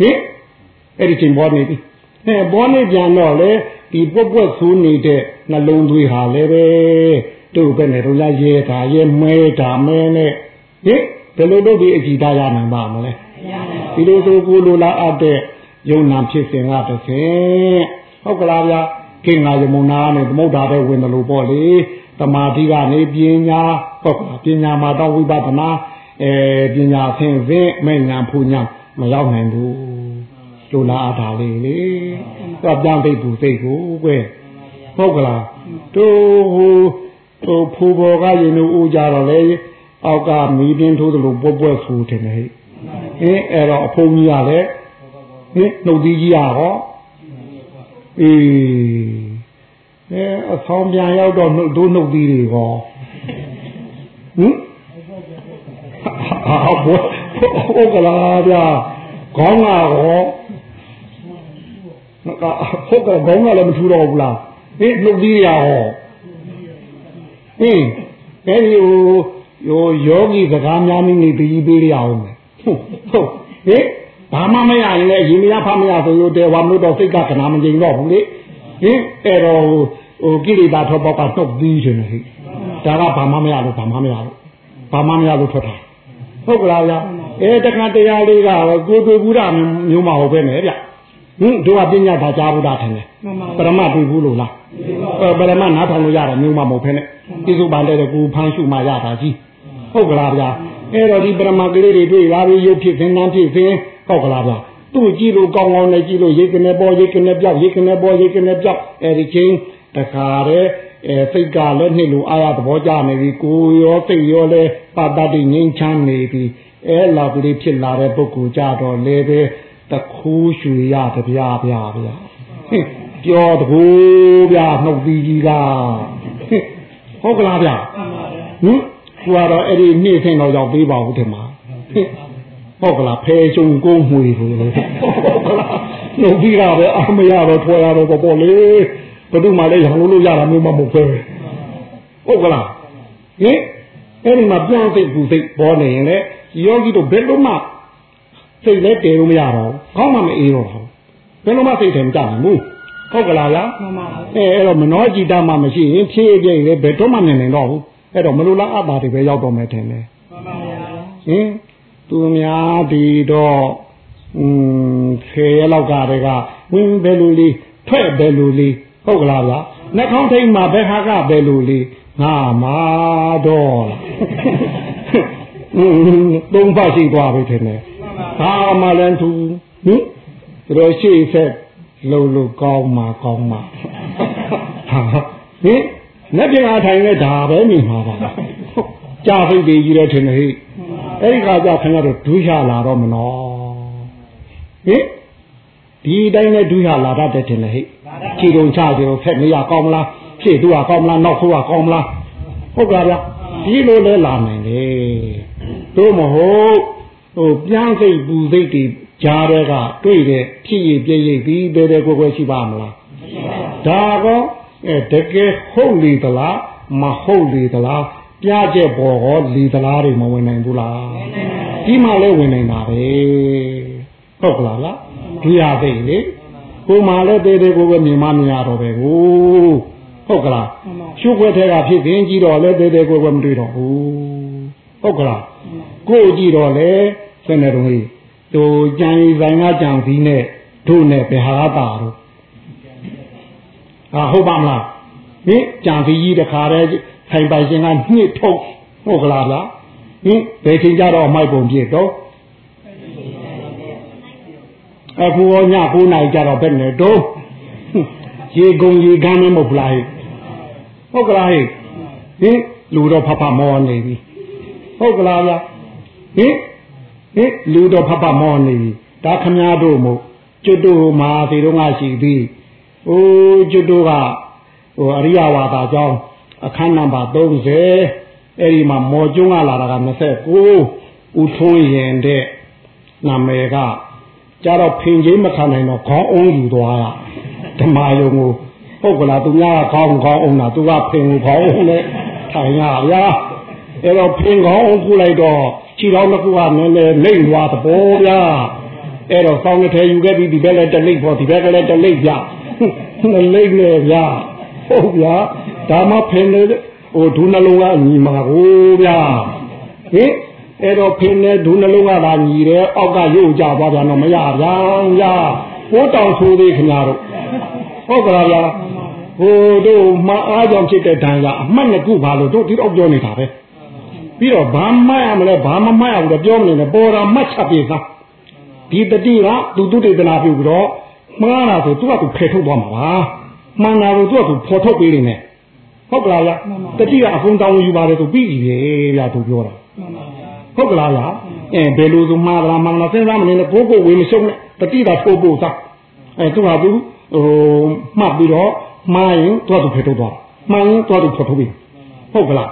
ဟင်အဲ့ဒီချိန်ပေါ်နေပြီဟဲ့ပေါ်နေပြန်တော့လေ ဒီပွက်ပွက်ဆူးနေတဲ့နှလုံးသွေးဟာလည်းပဲတို့ပဲနဲ့တို့လားရဲတာရဲမဲတာမဲနဲ့ဟင်ဘယ်လိုလုပ်ပြီးအကြည်သားရနိုင်ပါမလဲဒီလိုဆိုကိုလိုလားအပ်တဲ့ယုံနာဖြစ်စဉ်ကတစ်ဆင့်ဟုတ်ကလားဗျာကိငါယမုနာနဲ့သမုဒ္ဒါတဲ့ဝင်တယ်လို့ပေါ့လေတမာတိကနေပညာဟုတ်ကလားပညာမှာတော့ဝိပဿနာအဲပညာဆင်းဆင်းမဲ့ညာဖူညာမရောက်နိုင်ဘူး လိုလားအပ်တာလေးလေတော့ပြန်သိဘူးသိကိုကွယ်ဟုတ်ကလားတို့ဟိုဟိုဖူဘော်ကရင်တို့ဦးကြတော့လေအောက်ကမီးပြင်းထိုးသလိုပွက်ပွက်ဆူတယ်ဟဲ့အင်းအဲ့တော့အဖုံကြီးရလဲဟင်နှုတ်သီးကြီးရဟောအေးအဲအဆောင်ပြန်ရောက်တော့နှုတ်တို့နှုတ်သီးတွေဟောဟင်ဟာဘောဟုတ်ကလားဗျာခေါင်းကဟော ဟုတ်ကဲ့ခေါင်းကလည်းမထူတော့ဘူးလားဟင်နှုတ်သီးရဟောဟင်အဲဒီဟိုယောယောဂီစကားများနေနေပြီးပေးရအောင်မယ်ဟုတ်ဟုတ်ဟင်ဘာမှမရရင်လည်းရင်မရဖမရဆိုလို့တဲဝါမလို့တော့စိတ်ကကနာမငြိမ်တော့ဘူးလေဟင်အဲ့တော့ဟိုကိလေသာထွက်ပေါက်ကနှုတ်ပြီးရှင်ဟိဒါကဘာမှမရလို့ဘာမှမရလို့ဘာမှမရလို့ထွက်တာဟုတ်ကလားဗျအဲတခါတရားလေးကကိုတွေ့ဘူးတာမျိုးမဟုတ်ပဲနဲ့ဗျ ဟင်တို့ကပညာသာကြားဘူးတာထင်တယ်ပရမတွေ့ဘူးလို့လားပရမနားထောင်လို့ရတယ်မျိုးမမဟုတ်ဖ ೇನೆ ပြစုပါတဲ့ကိုဖမ်းရှုမှရတာကြီးဟုတ်ကလားဗျာအဲ့တော့ဒီပရမကလေးတွေတွေ့လာပြီးရုပ်ဖြစ်ခြင်းနာမ်ဖြစ်ခြင်းဟုတ်ကလားဗျာသူ့ကြည့်လို့ကောင်းကောင်းနဲ့ကြည့်လို့ရိတ်ကနေပေါ်ရိတ်ကနေပြောက်ရိတ်ကနေပေါ်ရိတ်ကနေပြောက်အဲ့ဒီချင်းတခါတည်းအဲစိတ်ကလည်းနှစ်လူအာရသဘောကျနေပြီကိုရောစိတ်ရောလည်းပါတတိငြိမ်းချမ်းနေပြီအဲလာပြီးဖြစ်လာတဲ့ပုဂ္ဂိုလ်ကြတော့လည်းပဲ တခုရွှေရတပြားပြားဗျာပြောတကူဗျာနှုတ်သီးကြီးကဟုတ်ကလားဗျာဟင်သူကတော့အဲ့ဒီနေ့ဆင်းတော့ရောက်သေးပါဘူးထင်ပါဟုတ်ကလားဖဲချုံကုန်းမွေလို့ဟုတ်ကလားနှုတ်ပြီးတာပဲအမရတော့ထွာရတော့ပေါ့လေဘယ်သူမှလည်းရောင်လို့လို့ရတာမျိုးမဟုတ်ပဲဟုတ်ကလားဟင်အဲ့ဒီမှာပြောင်းစိတ်ကူစိတ်ပေါ်နေရင်လေယောဂီတို့ဘယ်လိုမှ စိတ်လည်းတည်လို့မရတော့ခေါင်းမှမအေးတော့ဘူးဘယ်လိုမှစိတ်ထဲမကြနိုင်ဘူး ဟုတ်ကလားဗျာ မှန်ပါပါ အဲအဲ့တော့မနောจิตမှမရှိရင်ဖြည့်ပြည့်လေဘယ်တော့မှနေနိုင်တော့ဘူးအဲ့တော့မလိုလားအပ်တာတွေပဲရောက်တော့မယ်ထင်တယ် မှန်ပါဗျာ ဟင်သူများဒီတော့อืมဖေရလောက်ကတည်းကဝင်းဘယ်လိုလေးထွက်ဘယ်လိုလေးဟုတ်ကလားဗျာနှာခေါင်းထိတ်မှာဘယ်ဟာကဘယ်လိုလေးငါမာတော့လားอืมသုံးဖတ်ရှိသွားပြီထင်တယ် ဘာမှလည်းသူဟင်သူတို့ရှိဆက်လုံလုံကောင်းမှာကောင်းမှာဟာဟင်လက်ပြအားထိုင်နဲ့ဒါပဲမြင်မှာပါကြာဖိတ်ကြီးတော့ထင်တယ်ဟိအဲ့ဒီခါကျခင်ဗျားတို့ဒုရလာတော့မနော်ဟင်ဒီတိုင်းနဲ့ဒုရလာတတ်တယ်ထင်လေဟိခြေတုံချကြတော့ဖက်နေရကောင်းမလားဖြည့်သူကကောင်းမလားနောက်ခိုးကကောင်းမလားဟုတ်ကဲ့ဗျဒီလိုလဲလာနိုင်လေတို့မဟုတ် ဟိုပြန်စိတ်ပူစိတ်တွေကြားတဲ့ကတွေ့တဲ့ဖြစ်ရပြည့်ရပြီးတဲတဲကွယ်ကွယ်ရှိပါမလားဒါကောအဲတကယ်ဟုတ်လေသလားမဟုတ်လေသလားပြကြက်ပေါ်ဟောလေသလားတွေမဝင်နိုင်ဘူးလားဒီမှလဲဝင်နိုင်တာပဲဟုတ်ကလားလားဒီရသိလေကိုမှလည်းတဲတဲကိုပဲမြင်မမြင်ရတော့ပဲကိုဟုတ်ကလားရှုပ်ွက်ထဲကဖြစ်ခင်ကြည့်တော့လဲတဲတဲကိုပဲမတွေ့တော့ဘူးဟုတ်ကလား ကိုကြည့်တော့လဲစနေတော်ကြီးတူကြံရီဆိုင်ကကြံပြီးနဲ့တို့နဲ့ဘယ်ဟာတာတော့ဟာဟုတ်ပါမလားဟင်ကြံပြီးကြီးတခါတည်းဆိုင်ပိုင်ရှင်ကညှစ်ထုတ်ဟုတ်ကလားလားဟင်ဘယ်ချိန်ကြတော့မိုက်ပုံပြည့်တော့အခုရောည9နာရီကြတော့ဘယ်နဲ့တော့ရေကုန်ရေကမ်းမမဟုတ်လားဟုတ်ကလားဟင်လူတော့ဖဖမောနေပြီဟုတ်ကလားဗျ ဟင်ဟင်လူတော့ဖဖမောနေပြီဒါခမားတို့မို့ကျွတ်တို့မှာဒီတော့ငါရှိပြီအိုးကျွတ်တို့ကဟိုအရိယဝါဒကြောင်းအခန်းနံပါတ်30အဲ့ဒီမှာမော်ကျွန်းကလာတာက29ဦးထွန်းရင်တဲ့နာမည်ကကြတော့ဖင်ချင်းမခံနိုင်တော့ခေါင်းအုံးယူသွားတာဓမ္မယုံကိုဟုတ်ကလားသူများကခေါင်းခေါင်းအုံးတာသူကဖင်ကိုခေါင်းအုံးနဲ့ထိုင်ရဗျာအဲ့တော့ဖင်ခေါင်းအုံးကူလိုက်တော့ ခြေတော်တစ်ခုကနည်းနည်းလိမ့်သွားသဘောဗျာအဲ့တော့ဆောင်းတစ်ထဲယူခဲ့ပြီးဒီဘက်လည်းတလိမ့်ပေါ်ဒီဘက်ကလည်းတလိမ့်ဗျနှစ်လိမ့်နဲ့ဗျာဟုတ်ဗျာဒါမှဖင်လေဟိုဒုနှလုံးကညီမှာကိုဗျာဟင်အဲ့တော့ဖင်နဲ့ဒုနှလုံးကသာညီတယ်အောက်ကရုပ်ကြသွားပြန်တော့မရဗျာဗျာဘိုးတောင်ဆိုသေးခင်ဗျားတို့ဟုတ်ကလားဗျာဟိုတို့မအားကြောင့်ဖြစ်တဲ့ဒဏ်ကအမှတ်နှစ်ခုပါလို့တို့ဒီတော့ပြောနေတာပဲ ပြီးတော့ဘာမှတ်ရမလဲဘာမမှတ်ရဘူးတော့ပြောမနေနဲ့ပေါ်တာမှတ်ချက်ပြေသားဒီတတိကသူသူတေသနာပြုပြီးတော့မှားတာဆိုသူကသူဖယ်ထုတ်သွားမှာပါမှန်တာကိုသူကသူဖော်ထုတ်ပေးနေတယ်ဟုတ်ကလားဗျတတိကအကုန်တောင်းယူပါတယ်သူပြီးပြီဗျာသူပြောတာမှန်ပါဗျာဟုတ်ကလားဗျအဲဘယ်လိုဆိုမှားလားမှန်လားစဉ်းစားမနေနဲ့ကိုကိုဝေမရှုံးနဲ့တတိကထိုးဖို့သားအဲသူကသူဟိုမှတ်ပြီးတော့မှားရင်သူကသူဖယ်ထုတ်သွားမှန်ရင်သူကသူဖော်ထုတ်ပြီဟုတ်ကလား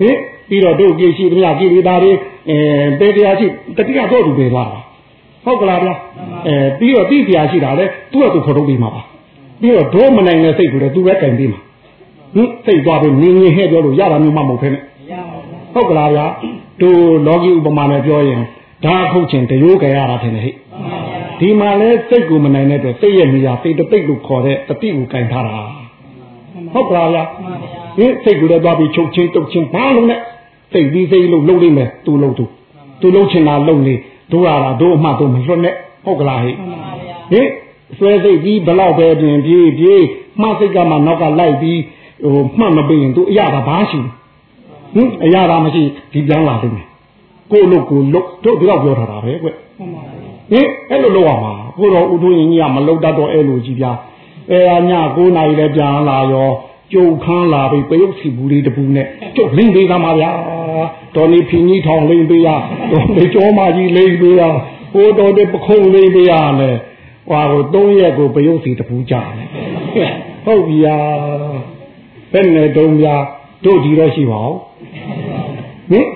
ဟင် ပြီးတော့တို့ကြည့်ရှိသမျှကြည့်ပြီးသားတွေအဲပေတရားရှိတတိကတော့သူပဲသွားတာဟုတ်ကလားဗျအဲပြီးတော့တိတရားရှိတာလေသူကသူဖော်ထုတ်ပြီးမှာပါပြီးတော့ဒိုးမနိုင်တဲ့စိတ်ကိုလည်းသူပဲကင်ပြီးမှာဟင်စိတ်သွားပြီးနင်းငင်းဟဲ့ပြောလို့ရတာမျိုးမှမဟုတ်ဖ ೇನೆ ရပါဗျာဟုတ်ကလားဗျာတို့လောကီဥပမာနဲ့ပြောရင်ဒါခုတ်ချင်တရိုးကြရတာထင်တယ်ဟိဒီမှာလဲစိတ်ကိုမနိုင်တဲ့အတွက်စိတ်ရဲ့နေရာစိတ်တပိတ်လို့ခေါ်တဲ့တတိကိုကင်ထားတာဟုတ်ကလားဗျာဟင်စိတ်ကိုလည်းသွားပြီးချုပ်ချင်းတုတ်ချင်းဘာလို့လဲ စိတ်ပြီးစိတ်လို့လှုပ်လိမ့်မယ်သူလှုပ်သူသူလှုပ်ချင်တာလှုပ်နေတို့ရတာတို့အမှတ်တို့မလွတ်နဲ့ဟုတ်ကလားဟိမှန်ပါဗျာဟင်ဆွဲစိတ်ပြီးဘလောက်ပဲတွင်ပြေးပြေးမှတ်စိတ်ကမှနောက်ကလိုက်ပြီးဟိုမှတ်မပေးရင်သူအရတာဘာရှိဟင်အရတာမရှိဒီပြန်လာလိမ့်မယ်ကိုလို့ကိုလို့တို့ဒီတော့ပြောထားတာပဲကွမှန်ပါဗျာဟင်အဲ့လိုလုပ်ရမှာကိုတော့ဥထုရင်ကြီးကမလုတ်တတ်တော့အဲ့လိုကြီးပြအဲအည9နာရီလည်းပြန်လာရော ကျုပ်ခန်းလာပြီးပယုတ်စီဘူးလေးတပူနဲ့ကျုပ်လင်းပေးသားမှာဗျာတော်နေဖင်ကြီးထောင်လင်းပေးရတော်နေကျောမကြီးလင်းပေးရဟိုတော်တဲ့ပခုံးလင်းပေးရလဲဟွာကို3ရက်ကိုပယုတ်စီတပူကြတယ်ဟုတ်ပြီယာဘယ်နဲ့တုံးဗျာတို့ဒီတော့ရှိပါဦးဟင်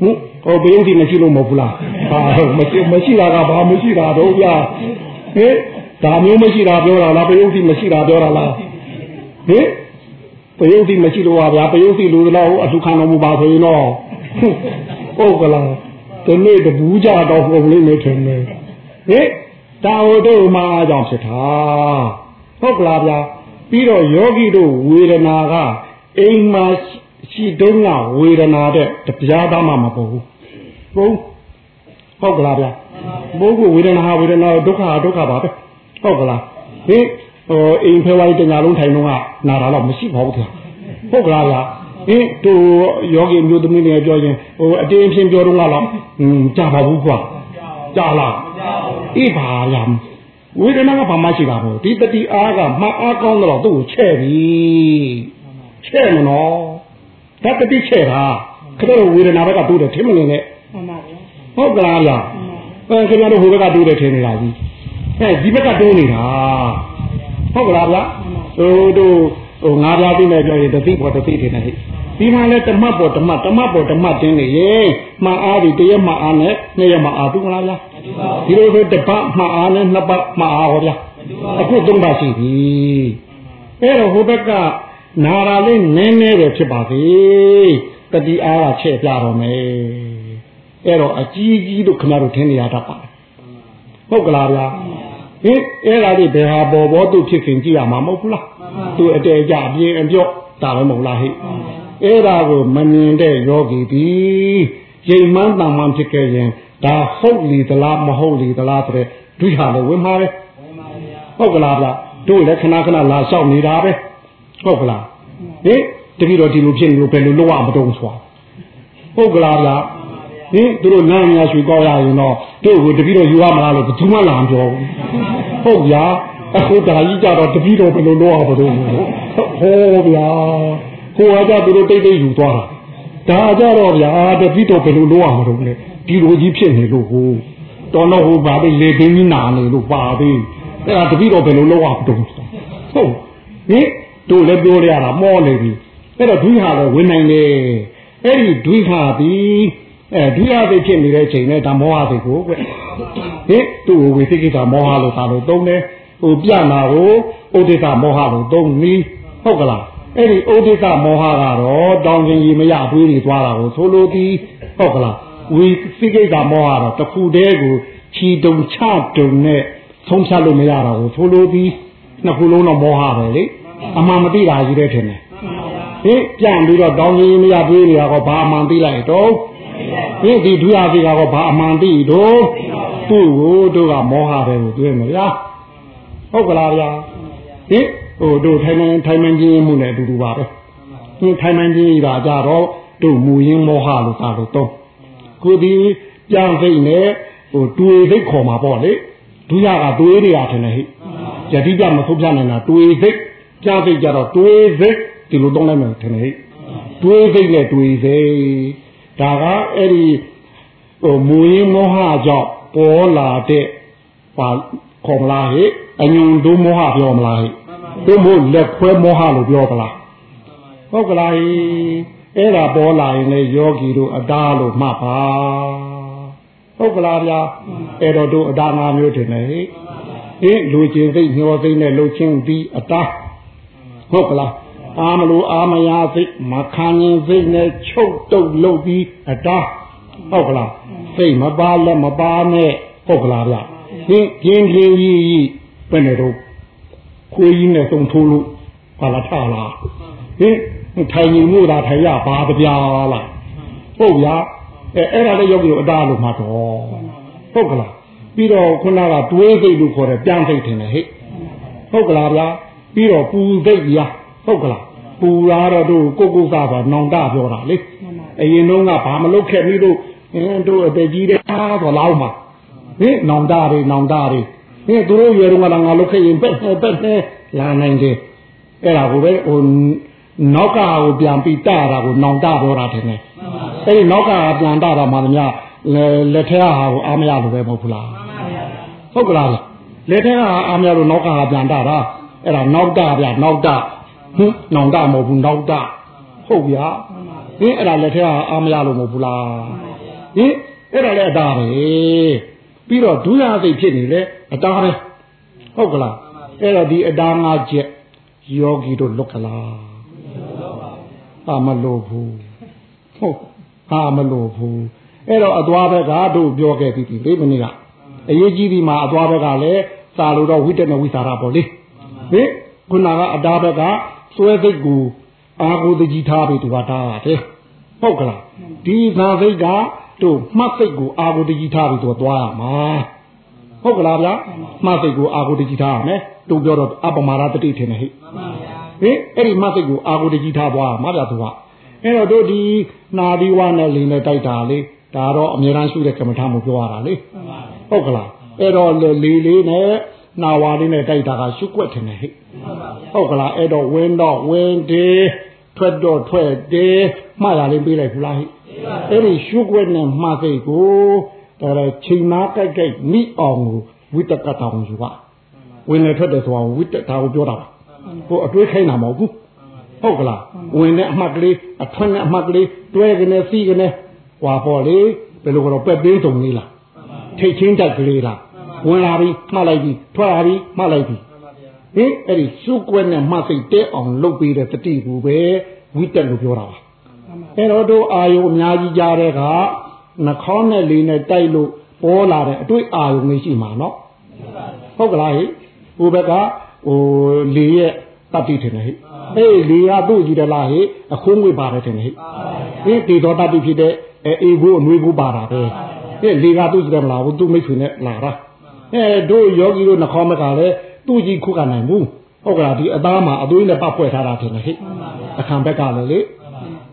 ဟင်ဟောဘယုတ်စီမရှိလို့မဟုတ်ဘူးလားဟာဟုတ်မရှိမရှိတာကဘာမရှိတာတော့ဗျာဟင်ဒါမျိုးမရှိတာပြောတာလားဘယုတ်စီမရှိတာပြောတာလားဟင် ပယုတ်စီမရှိလို့ပါဗျာပယုတ်စီလူတော့အထုခံတော်မူပါဆိုရင်တော့ဟုတ်ကလားဒီနေ့တဘူးကြတော့ပုံလေးနေထင်တယ်ဟင်တာဝတ္ထုမှာအကြောင်းဖြစ်တာဟုတ်ကလားဗျာပြီးတော့ယောဂီတို့ဝေဒနာကအိမ်မှာရှိတုံးကဝေဒနာတဲ့တရားသားမှမပေါ်ဘူးဘုံဟုတ်ကလားဗျာဘုံကဝေဒနာဟာဝေဒနာဒုက္ခဟာဒုက္ခပါပဲဟုတ်ကလားဟင် ဟိုအိမ်ဖဲဝိုင်းတညာလုံးထိုင်တော့ကနာတာတော့မရှိပါဘူးခင်ဟုတ်ကလားဗျာဟင်တို့ယောဂီမျိုးသမီးတွေပြောရင်ဟိုအတင်းအချင်းပြောတော့ကတော့ဟင်းကြာပါဘူးကွာကြာလားအေးပါဗျာဝေဒနာကဘာမှရှိတာမဟုတ်ဒီတတိအားကမအားကောင်းတော့သူ့ကိုချဲ့ပြီချဲ့မနော်ဓာတ်တတိချဲ့တာခက်တော့ဝေဒနာဘက်ကတိုးတယ်ထင်မနေနဲ့မှန်ပါဗျာဟုတ်ကလားဗျာအဲခင်ဗျားတို့ဟိုဘက်ကတိုးတယ်ထင်နေတာကြီးအဲဒီဘက်ကတိုးနေတာ ဟုတ်ကလားဗျာဟိုတို့ဟိုငါးပြားသိနေပြောရင်တသိပေါ်တသိထင်တယ်ဟဲ့ဒီမှာလဲဓမ္မပေါ်ဓမ္မဓမ္မပေါ်ဓမ္မတင်းနေရေမှအားဒီတရက်မှအားနဲ့နှစ်ရက်မှအားတူမလားဗျာဒီလိုဆိုတစ်ပတ်မှအားနဲ့နှစ်ပတ်မှအားဟောဗျာအခုသုံးပါရှိပြီအဲ့တော့ဟိုဘက်ကနာရာလေးနည်းနည်းပဲဖြစ်ပါသေးတတိအားကချဲ့ပြတော့မယ်အဲ့တော့အကြီးကြီးတို့ခင်ဗျားတို့ထင်နေရတတ်ပါဟုတ်ကလားဗျာ ဟင်အဲ့ဒါဒီဘယ်ဟာပေါ်ပေါ်သူဖြစ်ခင်ကြည့်ရမှာမဟုတ်ဘူးလားသူအတဲကြအပြင်းအပြော့ဒါပဲမဟုတ်လားဟိအဲ့ဒါကိုမမြင်တဲ့ယောဂီဒီရိမ်မှန်းတန်မှန်ဖြစ်ခဲ့ရင်ဒါဟုတ်လီသလားမဟုတ်လီသလားဆိုတဲ့ဒုဟာလည်းဝင်ပါပဲဟုတ်ကလားဗျတို့လည်းခဏခဏလာလျှောက်နေတာပဲဟုတ်ကလားဟင်တတိတော်ဒီလိုဖြစ်နေလို့ဘယ်လိုလုပ်ရမတုံးဆိုဟုတ်ကလားဗျ ဟင်သူတို့နားများရွှေကောက်ရရင်တော့တို့ကိုတတိတော်ယူရမလားလို့ဘယ်သူမှလာမပြောဘူးဟုတ်ဗျာအခုဒါကြီးကြတော့တတိတော်ဘယ်လိုလုပ်ရမတုံးဟောဗျာကိုကကြသူတို့တိတ်တိတ်ယူသွားတာဒါကြတော့ဗျာတတိတော်ဘယ်လိုလုပ်ရမတုံးလဲဒီလိုကြီးဖြစ်နေလို့ဟိုတော်တော့ဟိုပါပဲလေပင်းကြီးနာနေလို့ပါပြီအဲ့ဒါတတိတော်ဘယ်လိုလုပ်ရမတုံးဟုတ်ဟင်တို့လည်းပြောရတာမောနေပြီအဲ့တော့ဒွိဟာလည်းဝင်နိုင်တယ်အဲ့ဒီဒွိဟာပြီး အဲဒွိဟာသိဖြစ်နေတဲ့ချိန်နဲ့ဒါမောဟသိကိုကွဟင်သူ့ကိုဝိသိကိစ္စမောဟလို့သာလို့သုံးတယ်ဟိုပြနာကိုဥဒိကမောဟလို့သုံးနီးဟုတ်ကလားအဲ့ဒီဥဒိကမောဟကတော့တောင်းခြင်းကြီးမရသွေးတွေသွားတာကိုဆိုလိုသည်ဟုတ်ကလားဝိသိကိစ္စမောဟတော့တခုတည်းကိုခြီတုံချတုံနဲ့ဆုံးဖြတ်လို့မရတာကိုဆိုလိုသည်နှစ်ခုလုံးတော့မောဟပဲလေအမှန်မသိတာကြီးတဲ့ထင်တယ်ဟင်ပြန်ပြီးတော့တောင်းကြီးမရသေးတွေကဘာအမှန်သိလိုက်တော့ ဟင်ဒီဒုရစီကတော့ဘာအမှန်သိတော့သူ့ကိုတို့ကမောဟတယ်ကိုတွေ့မယ်ဗျာဟုတ်ကလားဗျာဟင်ဟိုတို့ထိုင်နေထိုင်နေခြင်းမှုနဲ့အတူတူပါပဲဟင်ထိုင်နေခြင်းဒါကြတော့တို့မူရင်းမောဟလို့သာလို့တော့ကိုဒီပြန်စိတ်နဲ့ဟိုတွေ့စိတ်ခေါ်မှာပေါ့လေဒုရကတွေးတွေကထင်တယ်ဟိယတိပြမဆုံးပြနိုင်တာတွေးစိတ်ကြားစိတ်ကြတော့တွေးစိတ်ဒီလိုတော့လိုက်မယ်ထင်တယ်တွေးစိတ်နဲ့တွေးစိတ် ဒါကအဲ့ဒီဟိုမူရင်းမောဟကြောင့်ပေါ်လာတဲ့ပါခေါ်မလားဟဲ့အညွန်တို့မောဟပြောမလားဟဲ့တို့မို့လက်ခွဲမောဟလို့ပြောကလားဟုတ်ကလားဟဲ့အဲ့ဒါပေါ်လာရင်လေယောဂီတို့အတားလို့မှတ်ပါဟုတ်ကလားဗျာအဲ့တော့တို့အတားငါမျိုးထင်တယ်ဟဲ့ဟင်လူချင်းစိတ်ညှောစိတ်နဲ့လှုပ်ချင်းပြီးအတားဟုတ်ကလား အာမလို့အာမယာစိတ်မခံရင်စိတ်နဲ့ချုပ်တုပ်လုပ်ပြီးအတားဟုတ်ကလားစိတ်မပါလက်မပါနဲ့ဟုတ်ကလားဗျဟင်ပြင်းပြင်းကြီးကြီးဘယ်နဲ့တော့ခွေးကြီးနဲ့သုံးထိုးလို့ပါလာထလားဟင်ထိုင်နေမှုတာထိုင်ရပါတပြားလားဟုတ်ဗျာအဲအဲ့ဒါလည်းယောဂီတို့အတားလို့မှတော့ဟုတ်ကလားပြီးတော့ခုနကတွေးစိတ်လို့ခေါ်တယ်ပြန်စိတ်ထင်တယ်ဟဲ့ဟုတ်ကလားဗျာပြီးတော့ပူစိတ်ဗျာဟုတ်ကလား ပူလာတော့တို့ကိုကိုစားပါနောင်တပြောတာလေအရင်တုန်းကဘာမလုပ်ခဲ့ပြီးတို့အင်းတို့အသက်ကြီးတဲ့အားတော့လောက်မှာဟင်နောင်တတွေနောင်တတွေဟင်သူတို့ရွယ်တော့ငါလုပ်ခဲ့ရင်ပက်ပက်နဲ့လာနိုင်တယ်အဲ့ဒါကိုပဲဟိုနောက်ကကိုပြန်ပြီးတတာကိုနောင်တပြောတာတယ်နဲ့အဲ့ဒီနောက်ကပြန်တတာမှသမျှလက်ထဲဟာကိုအာမရလို့ပဲမဟုတ်ဘူးလားဟုတ်ကလားလက်ထဲကအာမရလို့နောက်ကပြန်တတာအဲ့ဒါနောက်တဗျနောက်တ ဟင်နောင်တမဟုတ်ဘူးနောက်တဟုတ်ဗျာဟင်အဲ့ဒါလက်ထဲကအာမရလို့မဟုတ်ဘူးလားဟင်အဲ့ဒါလည်းအတားပဲပြီးတော့ဒုရစိတ်ဖြစ်နေလေအတားပဲဟုတ်ကလားအဲ့တော့ဒီအတားငါချက်ယောဂီတို့လွတ်ကလားအာမလို့ဘူးဟုတ်အာမလို့ဘူးအဲ့တော့အသွားဘက်ကတို့ပြောခဲ့ပြီးပြီလေမင်းကအရေးကြီးဒီမှာအသွားဘက်ကလည်းစာလို့တော့ဝိတ္တနဲ့ဝိသရာပေါ့လေဟင်ခုနကအတားဘက်က စွဲစိတ်ကိုအာဟုတကြီးထားပြီးသူကတားတယ်ဟုတ်ကလားဒီသာစိတ်ကတို့မှတ်စိတ်ကိုအာဟုတကြီးထားပြီးသူသွားရမှာဟုတ်ကလားဗျာမှတ်စိတ်ကိုအာဟုတကြီးထားရမယ်တို့ပြောတော့အပမာရတတိထင်တယ်ဟိဟင်အဲ့ဒီမှတ်စိတ်ကိုအာဟုတကြီးထားသွားရမှာဗျာသူကအဲ့တော့တို့ဒီနာဒီဝနဲ့လိန်နဲ့တိုက်တာလေဒါတော့အမြဲတမ်းရှိတဲ့ကမ္မထာမှုပြောရတာလေဟုတ်ကလားအဲ့တော့လေလေးနဲ့ နာဝါလေးနဲ့တိုက်တာကရှုွက်ထင်တယ်ဟိဟုတ်ကလားအဲ့တော့ဝင်းတော့ဝင်းတေးထွက်တော့ထွက်တေးမှားရလေးပေးလိုက်ဘူးလားဟိအဲ့ဒီရှုွက်နဲ့မှားစိတ်ကိုဒါရချိန်နာကြိုက်ကြိုက်မိအောင်ကိုဝိတကတောင်ယူပါဝင်လေထွက်တယ်ဆိုတော့ဝိတဒါကိုပြောတာပါကိုအတွေးခိုင်းတာမဟုတ်ဘူးဟုတ်ကလားဝင်တဲ့အမှတ်ကလေးအထွန်းတဲ့အမှတ်ကလေးတွဲကနေစီးကနေဟွာပေါ်လေဘယ်လိုကတော့ပက်ပင်းတုံလေးလားထိတ်ချင်းတက်ကလေးလား ဝင်လာပြီမှတ်လိုက်ပြီထွက်လာပြီမှတ်လိုက်ပြီဟင်အဲ့ဒီစုကွက်နဲ့မှတ်စိတ်တဲအောင်လုပ်ပေးတဲ့တတိကူပဲဝိတက်လို့ပြောတာပါအဲ့တော့တို့အာယုအများကြီးကြားတဲ့ကနှာခေါင်းနဲ့လေနဲ့တိုက်လို့ပေါ်လာတဲ့အတွေ့အာယုလေးရှိမှာနော်ဟုတ်ကလားဟိဟိုဘက်ကဟိုလေရဲ့တတိထင်တယ်ဟိအေးလေကသူ့ကြည့်တယ်လားဟိအခိုးငွေပါတယ်ထင်တယ်ဟိဟင်ဒီတော့တတိဖြစ်တဲ့အေးဘူးအနှွေးဘူးပါတာပဲဟဲ့လေကသူ့ကြည့်တယ်မလားဘူးသူ့မိတ်ဆွေနဲ့လာတာ အဲတို့ယောဂီတို့နှခေါမကလည်းသူ့ကြီးခုကနိုင်ဘူးဟုတ်ကလားဒီအသားမှာအသွေးနဲ့ပတ်ဖွဲ့ထားတာထင်တယ်ဟိအခါဘက်ကလည်းလေ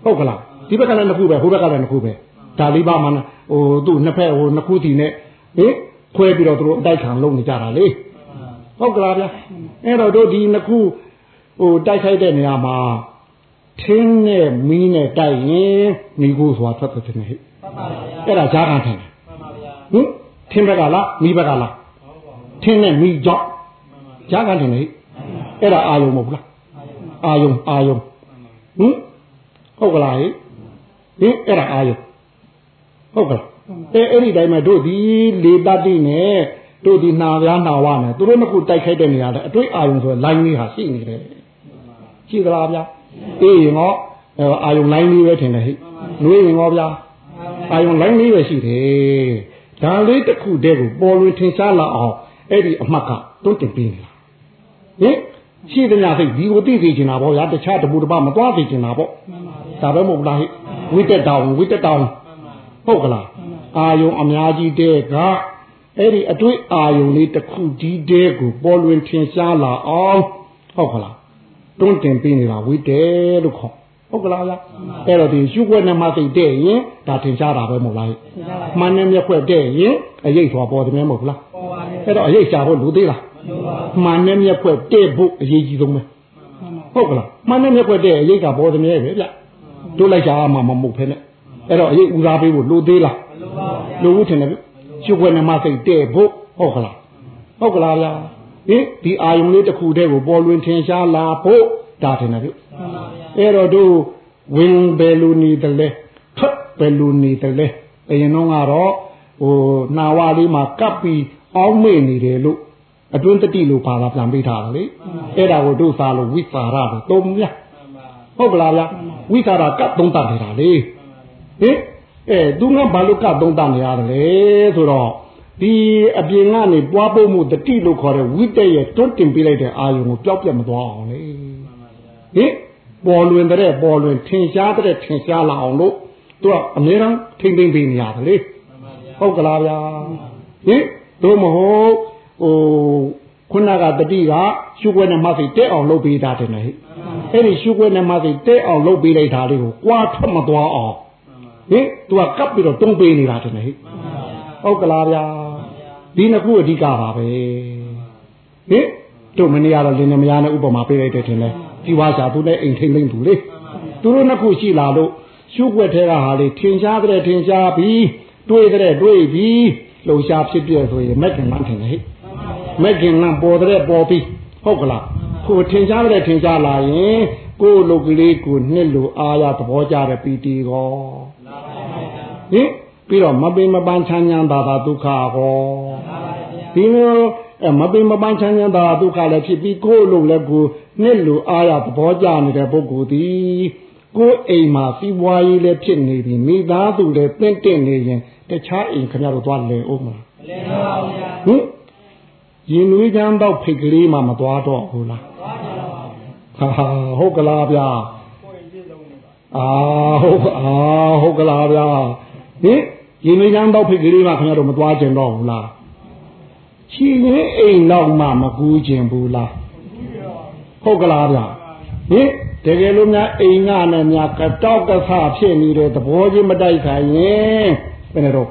ဟုတ်ကလားဒီဘက်ကလည်းနှစ်ခုပဲဟိုဘက်ကလည်းနှစ်ခုပဲဒါလေးပါမှဟိုသူ့နှစ်ဖက်ဟိုနှစ်ခုတီနဲ့ဟင်ခွဲပြီးတော့သူတို့အတိုက်ခံလုပ်နေကြတာလေဟုတ်ကလားဗျအဲ့တော့တို့ဒီနှစ်ခုဟိုတိုက်ခိုက်တဲ့နေရာမှာထင်းနဲ့မီးနဲ့တိုက်ရင်မိကိုဆိုတာထွက်ထွက်နေဟိအဲ့ဒါဈာကန်ထင်တယ်ဟင်ထင်းဘက်ကလားမီးဘက်ကလား ထင်းနဲ့မီးကြောင့်ဈာကန်ထင်တယ်အဲ့ဒါအာယုံမဟုတ်လားအာယုံအာယုံဟင်ဟုတ်ကလားဟင်အဲ့ဒါအာယုံဟုတ်ကလားအဲအဲ့ဒီတိုင်းမှာတို့ဒီလေတတိနဲ့တို့ဒီနာပြားနာဝနဲ့သူတို့နှစ်ခုတိုက်ခိုက်တဲ့နေရာတဲ့အတွေ့အာယုံဆိုလိုင်းလေးဟာရှိနေတယ်ရှိသလားဗျာအေးရင်တော့အာယုံလိုင်းလေးပဲထင်တယ်ဟိနှွေးရင်တော့ဗျာအာယုံလိုင်းလေးပဲရှိတယ်ဒါလေးတစ်ခုတည်းကိုပေါ်လွင်ထင်ရှားလာအောင် အဲ့ဒီအမှတ်ကတွန်းတင်ပေးနေတာဟင်ရှိသမျှစိတ်ဒီကိုသိသိချင်တာပေါ့ဗျာတခြားတပူတပမသွားသိချင်တာပေါ့ဒါပဲမဟုတ်လားဟိဝိတက်တောင်ဝိတက်တောင်ဟုတ်ကလားအာယုံအများကြီးတဲ့ကအဲ့ဒီအတွေ့အာယုံလေးတစ်ခုကြီးတဲ့ကိုပေါ်လွင်ထင်ရှားလာအောင်ဟုတ်ကလားတွန်းတင်ပေးနေတာဝိတယ်လို့ခေါ်ဟုတ်ကလားဗျအဲ့တော့ဒီရှုွက်နဲ့မှစိတ်တဲ့ရင်ဒါထင်ရှားတာပဲမဟုတ်လားမှန်နဲ့မျက်ခွက်တဲ့ရင်အရေးသွားပေါ်တယ်မဟုတ်လား အဲ့တော့အရေးရှာဖို့လူသေးလားမှန်နဲ့မျက်ခွက်တဲ့ဖို့အရေးကြီးဆုံးပဲဟုတ်ကလားမှန်နဲ့မျက်ခွက်တဲ့အရေးကပေါ်တယ်ပဲဗျတို့လိုက်ရှာမှမမဟုတ်ဖ ೇನೆ အဲ့တော့အရေးဦးစားပေးဖို့လူသေးလားလူဦးထင်တယ်ရှုွက်နဲ့မှစိတ်တဲ့ဖို့ဟုတ်ကလားဟုတ်ကလားဗျာဟင်ဒီအာယုံလေးတစ်ခုတည်းကိုပေါ်လွင်ထင်ရှားလာဖို့ဒါထင်တယ်ဗျအဲ့တော့တို့ဝင်ဘယ်လိုနေတယ်လဲထွက်ဘယ်လိုနေတယ်လဲအရင်တော့ကတော့ဟိုနာဝလေးမှာကပ်ပြီး အောင်းမေ့နေတယ်လို့အတွင်းတတိလို့ပါလာပြန်ပေးထားတယ်လေအဲ့ဒါကိုတို့စားလို့ဝိသရာလို့သုံးမြဟုတ်ကလားဗျဝိသရာကပ်သုံးတတ်နေတာလေဟင်အဲသူကဘာလို့ကသုံးတနေရတယ်လဲဆိုတော့ဒီအပြင်ကနေပွားဖို့မှုတတိလို့ခေါ်တဲ့ဝိတက်ရဲ့တွန်းတင်ပေးလိုက်တဲ့အာယုံကိုပျောက်ပြတ်မသွားအောင်လေဟင်ပေါ်လွင်တဲ့ပေါ်လွင်ထင်ရှားတဲ့ထင်ရှားလာအောင်လို့သူကအများအားထိမ့်သိမ့်ပေးနေရတယ်လေဟုတ်ကလားဗျာဟင် တို့မဟုတ်ဟိုခုနကတတိကရှုွက်နဲ့မသိတဲ့အောင်လုပ်ပေးတာတယ်လေအဲ့ဒီရှုွက်နဲ့မသိတဲ့အောင်လုပ်ပေးလိုက်တာလေးကိုကြွားထွက်မသွားအောင်ဟင်သူကကပ်ပြီးတော့တုံးပေးနေတာတယ်ဟဲ့ဟုတ်ကလားဗျာဒီနှစ်ခုအဓိကပါပဲဟင်တို့မနေရတော့လင်းနေမရနဲ့ဥပမာပေးလိုက်တယ်ထင်လဲဒီဝါစာသူနဲ့အိမ်ထိမ့်သိမ့်သူလေသူတို့နှစ်ခုရှိလာလို့ရှုွက်ထဲကဟာလေထင်ရှားတဲ့ထင်ရှားပြီးတွေးတဲ့တွေးပြီး လှုပ်ရှားဖြစ်ပြဆိုရင်မက်ကင်မှန်းထင်တယ်ဟဲ့မက်ကင်ကပေါ်တဲ့ပေါ်ပြီးဟုတ်ကလားကိုထင်ရှားတဲ့ထင်ရှားလာရင်ကိုလုတ်ကလေးကိုနှစ်လိုအားရသဘောကြတဲ့ပီတီကောဟင်ပြီးတော့မပင်မပန်းချမ်းချမ်းသာသာဒုက္ခဟောဒီလိုအမပင်မပန်းချမ်းချမ်းသာဒုက္ခလည်းဖြစ်ပြီးကိုယ်လုံးလည်းကိုနှစ်လူအားရသဘောကျနေတဲ့ပုဂ္ဂိုလ်သည်ကိုယ်အိမ်မှာစီးပွားရေးလည်းဖြစ်နေပြီမိသားစုလည်းတင့်တင့်နေရင် တခြားအိမ်ခင်ဗျားတို့သွားလဲအောင်မလားမလဲပါဘူးဗျာဟင်ရင်နွေးချမ်းတော့ဖိတ်ကလေးမှမသွားတော့ဘူးလားဟာဟုတ်ကလားဗျာအာဟုတ်အာဟုတ်ကလားဗျာဟင်ရင်နွေးချမ်းတော့ဖိတ်ကလေးမှခင်ဗျားတို့မသွားကျင်တော့ဘူးလားချီရင်အိမ်တော့မှမကူးကျင်ဘူးလားဟုတ်ကလားဗျာဟင်တကယ်လို့များအိမ်ကနဲ့များကတောက်ကဆဖြစ်နေတဲ့သဘောချင်းမတိုက်ခိုင်ရင် ဘယ်နဲ့တော့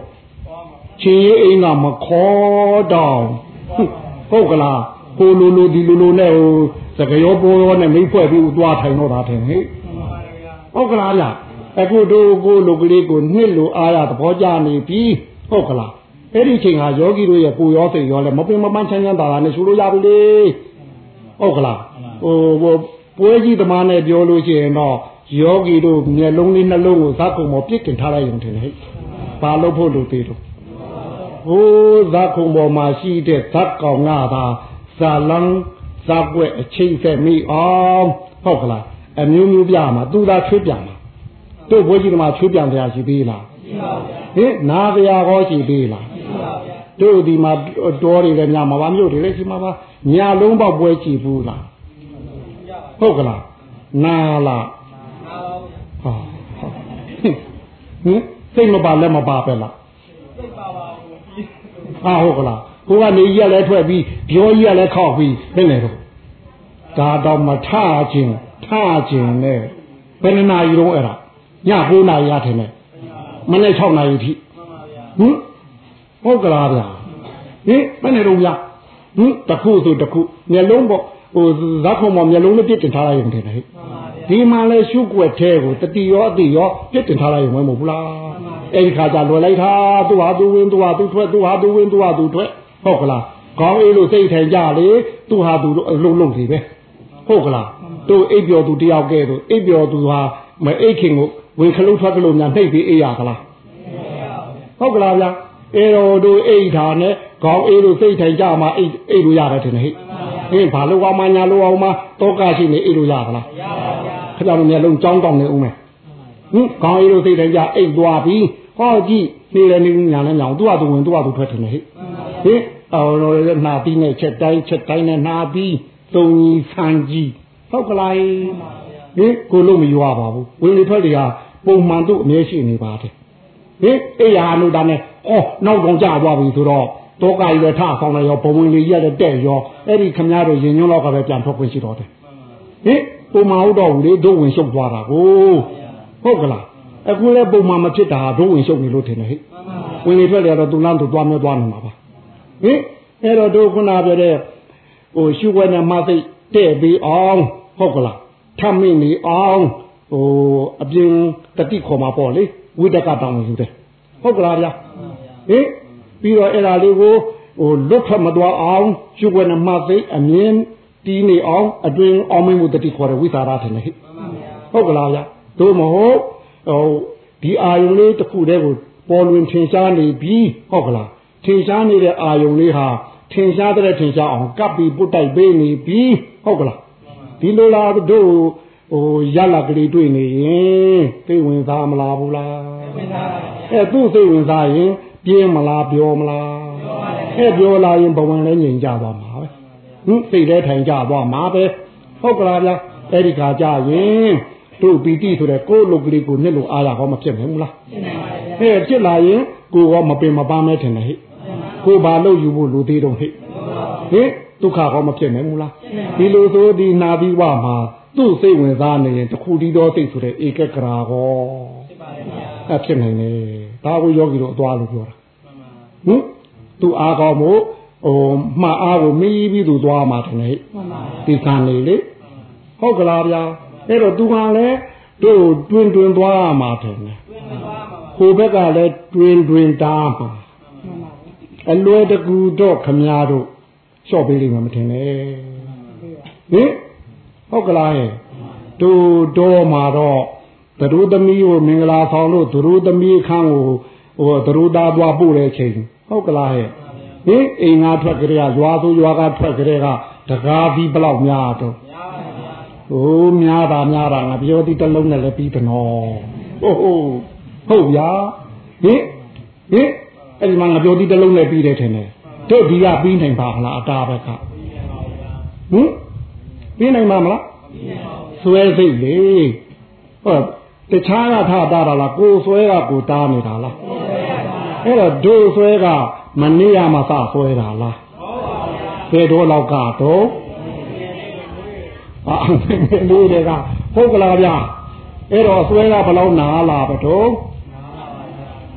ချင်းရေးအိမ်ကမခေါ်တော့ဟုတ်ကလားကိုလိုလိုဒီလိုလိုနဲ့ဟိုစကရောပေါ်ရောနဲ့မိဖွဲ့ပြီးသွားထိုင်တော့တာထင်ဟဲ့ဟုတ်ကလားဗျအခုတို့ကိုလိုကလေးကိုနှစ်လိုအားရသဘောကျနေပြီဟုတ်ကလားအဲ့ဒီချိန်ဟာယောဂီတို့ရဲ့ပူရောစိတ်ရောလဲမပင်မပန်းချမ်းချမ်းသာသာနဲ့ရှုလို့ရပြီလေဟုတ်ကလားဟိုဟိုပွဲကြီးသမားနဲ့ပြောလို့ရှိရင်တော့ယောဂီတို့မျက်လုံးလေးနှလုံးကိုဇက်ကုံပေါ်ပြစ်တင်ထားလိုက်ရုံထင်တယ်ဟဲ့ ဘာလို့ဖို့လို့သေးတော့ဟိုးဇက်ကုံပေါ်မှာရှိတဲ့ဇက်ကောင်ကသာဇာလန်းဇက်ွက်အချိန်ဆက်မိအောင်ဟုတ်ကလားအမျိုးမျိုးပြမှာသူသာချွေးပြမှာတို့ဘွေးကြီးကမှချွေးပြန်တရားရှိသေးလားရှိပါဗျာဟင်နာတရားဟောရှိသေးလားရှိပါဗျာတို့ဒီမှာတော်တွေလည်းညမှာပါမြို့တွေလည်းရှိမှာပါညာလုံးပေါက်ပွဲကြည့်ဘူးလားဟုတ်ကလားနာလားဟာဟင် စိတ်မပါလည်းမပါပဲလားစိတ်ပါပါဘူးဟာဟုတ်ကလားကိုကနေကြီးကလည်းထွက်ပြီးပြောကြီးကလည်းခောက်ပြီးဘယ်နဲ့တော့ဒါတော့မထခြင်းထခြင်းနဲ့ဘယ်နှနာရီတော့အဲ့ဒါည9နာရီရထင်တယ်မနေ့6နာရီထိဟင်ဟုတ်ကလားဗျာဟင်ဘယ်နဲ့တော့ဗျာဟင်တခုဆိုတခုမျက်လုံးပေါ့ဟိုဇက်ခုံပေါ်မျက်လုံးလေးပြစ်တင်ထားလိုက်ရုံတည်းဟဲ့ ဒီမှာလဲရှုွက်သေးကိုတတိရောအတိရောပြစ်တင်ထားလိုက်ရုံမဟုတ်ဘူးလားအဲ့ဒီခါကျလွယ်လိုက်တာသူဟာသူဝင်သူဟာသူထွက်သူဟာသူဝင်သူဟာသူထွက်ဟုတ်ကလားခေါင်းအေးလို့စိတ်ထိုင်ကြလေသူဟာသူအလုံးလုံးစီပဲဟုတ်ကလားတို့အိပ်ပျော်သူတယောက်ကဲတို့အိပ်ပျော်သူဟာမအိတ်ခင်ကိုဝင်ခလုတ်ထွက်ကလို့များနှိပ်ပြီးအေးရကလားဟုတ်ကလားဗျာ အေတော်တို့အိတ်ထားနဲ့ခေါင်းအေးလို့စိတ်ထိုင်ကြမှာအိတ်အိတ်လို့ရတယ်ထင်တယ်ဟဲ့ဟင်ဘာလို့အောင်မညာလို့အောင်မတောကရှိနေအိတ်လို့ရပါလားရပါဗျာခင်ဗျားတို့မျက်လုံးကြောင်းတောင်းနေဦးမယ်ဟင်ခေါင်းအေးလို့စိတ်ထိုင်ကြအိတ်သွားပြီးဟောကြည့်နေတယ်နေညာနဲ့ညာသူ့ဟာသူဝင်သူ့ဟာသူထွက်ထင်တယ်ဟဲ့ဟင်အော်တော့နာပြီးနဲ့ချက်တိုင်းချက်တိုင်းနဲ့နာပြီးသုံးကြီးဆန်းကြီးဟုတ်ကလားဟင်ကိုလို့မရွာပါဘူးဝင်လေထွက်လေဟာပုံမှန်သူ့အမြဲရှိနေပါတယ်ဟင်အေးရလို့ဒါနဲ့ အော်နောက်ကောင်ကြသွားပြီဆိုတော့တောကကြီးလည်းထဆောင်လိုက်ရောဘဝင်လေးရက်တဲ့ရောအဲ့ဒီခမည်းတော်ရင်ညွန်းလောက်ကပဲပြန်ထွက်ခွင့်ရှိတော့တယ်ဟင်ပုံမှန်ဟုတ်တော့ဘူးလေဒုဝင်ရှုပ်သွားတာကိုဟုတ်ကလားအခုလည်းပုံမှန်မဖြစ်တာဒုဝင်ရှုပ်နေလို့ထင်တယ်ဟဲ့ဝင်လေထွက်လေတော့သူလမ်းသူသွားမျိုးသွားနေမှာပါဟင်အဲ့တော့တို့ခုနပြောတဲ့ဟိုရှုွက်နဲ့မသိတဲ့ပြီးအောင်ဟုတ်ကလားထမင်းနေအောင်ဟိုအပြင်တတိခေါ်မှာပေါ့လေဝိတကတောင်းယူတယ်ဟုတ်ကလားဗျာ ဟင်ပြီးတော့အဲ့ဒါလေးကိုဟိုလွတ်ထွက်မသွားအောင်ရှုွက်နဲ့မသိအမြင်တီးနေအောင်အတွင်အောင်မင်းမှုတတိခေါ်တဲ့ဝိသရာထင်တယ်ဟဲ့ဟုတ်ကလားဗျာတို့မဟုတ်ဟိုဒီအာယုံလေးတစ်ခုတည်းကိုပေါ်လွင်ထင်ရှားနေပြီဟုတ်ကလားထင်ရှားနေတဲ့အာယုံလေးဟာထင်ရှားတဲ့ထင်ရှားအောင်ကပ်ပြီးပုတ်တိုက်ပေးနေပြီဟုတ်ကလားဒီလိုလားတို့ဟိုရလာကလေးတွေ့နေရင်သိဝင်စားမလားဘူးလားဝင်စားပါအဲသူ့သိဝင်စားရင် ပြင်းမလားပြောမလားအဲပြောလာရင်ဘဝင်လည်းငြိမ်ကြသွားမှာပဲဟင်စိတ်လည်းထိုင်ကြသွားမှာပဲဟုတ်ကလားဗျာအဲ့ဒီခါကြရင်တို့ပီတိဆိုတဲ့ကိုယ်လုတ်ကလေးကိုနှစ်လို့အားရဟောမဖြစ်နိုင်ဘူးလားဖြစ်နိုင်ပါဘူးဟဲ့ဖြစ်လာရင်ကိုရောမပင်မပန်းမဲထင်တယ်ဟဲ့ကိုဘာလို့ယူဖို့လူသေးတော့ဟဲ့ဟင်ဒုက္ခဟောမဖြစ်နိုင်ဘူးလားဒီလိုဆိုဒီနာပြီးဝမှာသူ့စိတ်ဝင်စားနေရင်တခုတည်းသောစိတ်ဆိုတဲ့ဧကကရာဟောဖြစ်ပါရဲ့အဖြစ်နိုင်တယ် ဒါကိုယောဂီတို့အသွားလို့ပြောတာဟင်သူအားကောင်းမို့ဟိုမှားအားကိုမီးပြီးသူသွားမှာတယ်ဟဲ့ဒီကံနေလေဟုတ်ကလားဗျာအဲ့တော့သူကလည်းတို့တွင်တွင်သွားမှာတယ်ဟိုဘက်ကလည်းတွင်တွင်တားမှာအလွယ်တကူတော့ခမားတို့လျှော့ပေးလိမ့်မယ်မထင်နဲ့ဟင်ဟုတ်ကလားဟဲ့တို့တော့မှာတော့ သတို့သမီးကိုမင်္ဂလာဆောင်လို့သတို့သမီးခန်းကိုဟိုသတို့သားသွားပို့တဲ့ချိန်ဟုတ်ကလားဟဲ့ဟင်အိမ်ငါထွက်ကြရရွာဆိုရွာကထွက်ကြရကတကားပြီးဘလောက်များတော့ဟိုးများတာများတာငါပြောသည်တလုံးနဲ့လည်းပြီးတယ်နော်ဟုတ်ဟုတ်ဟုတ်ဗျာဟင်ဟင်အဲ့ဒီမှာငါပြောသည်တလုံးနဲ့ပြီးတယ်ထင်တယ်ဟတို့ဒီကပြီးနိုင်ပါမလားအတားဘက်ကဟင်ပြီးနိုင်ပါမလားဆွဲစိတ်လေဟောတ ခြားကထားတာလားကိုဆွဲကကိုတားနေတာလားအဲ့တော့ဒို့ဆွဲကမနေ့ကမှစဆွဲတာလားဘယ်တော့လောက်ကတော့အာလူတွေကဟုတ်ကလားဗျာအဲ့တော့ဆွဲကဘယ်လောက်နာလာပတော့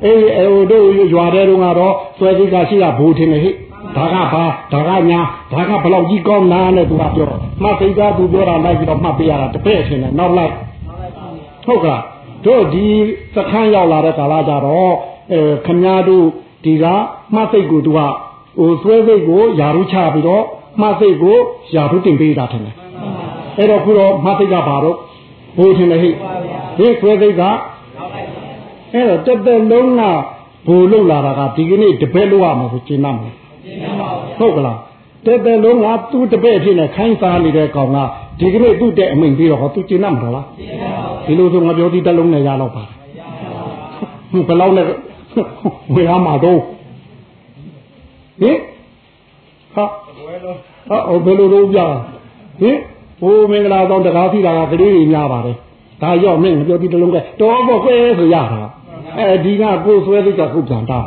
အေးအဲတို့ရွာတဲ့တုန်းကတော့ဆွဲစိတ်ကရှိတာဘူထင်တယ်ဟိဒါကဘာဒါကညာဒါကဘယ်လောက်ကြီးကောင်းနာနဲ့သူကပြောမှတ်စိတ်ကသူပြောတာလိုက်ပြီးတော့မှတ်ပေးရတာတပည့်ထင်တယ်နောက်လိုက် ဟုတ်ကလားတို့ဒီစခန်းရောက်လာတဲ့ကာလကြတော့အဲခမည်းတော်ဒီကမှတ်စိတ်ကိုသူကဟိုဆွဲစိတ်ကိုယာရုချပြီးတော့မှတ်စိတ်ကိုယာရုတင်ပေးတာထင်တယ်အဲ့တော့ခုတော့မှတ်စိတ်ကဘာတော့ဘိုးထင်တယ်ဟိဒီဆွဲစိတ်ကအဲ့တော့တက်တက်လုံးကဘူလုလာတာကဒီကနေ့တပည့်လို့ရမှာကိုကျင်းမ်းမှာဟုတ်ကလားတက်တက်လုံးကသူ့တပည့်ဖြစ်နေခိုင်းစားနေတဲ့ကောင်က ဒီကနေ့သူ့တဲ့အမိန်ပြီးတော့ဟောသူကျင်းမ်းမှာလားဒီလိုဆိုငါပြောဒီတက်လုံးနဲ့ရတော့ပါဘယ်လောက်နဲ့ဝေရမှာတော့ဟင်ဟာဟာဘယ်လိုလုပ်ကြဟင်ဘိုးမင်္ဂလာဆောင်တကားစီတာကကလေးတွေများပါတယ်ဒါရောက်မင်းပြောဒီတလုံးကတော်ပေါ့ကွဲဆိုရတာအဲဒီကကိုယ်ဆွဲစိတ်ကခုပြန်တာ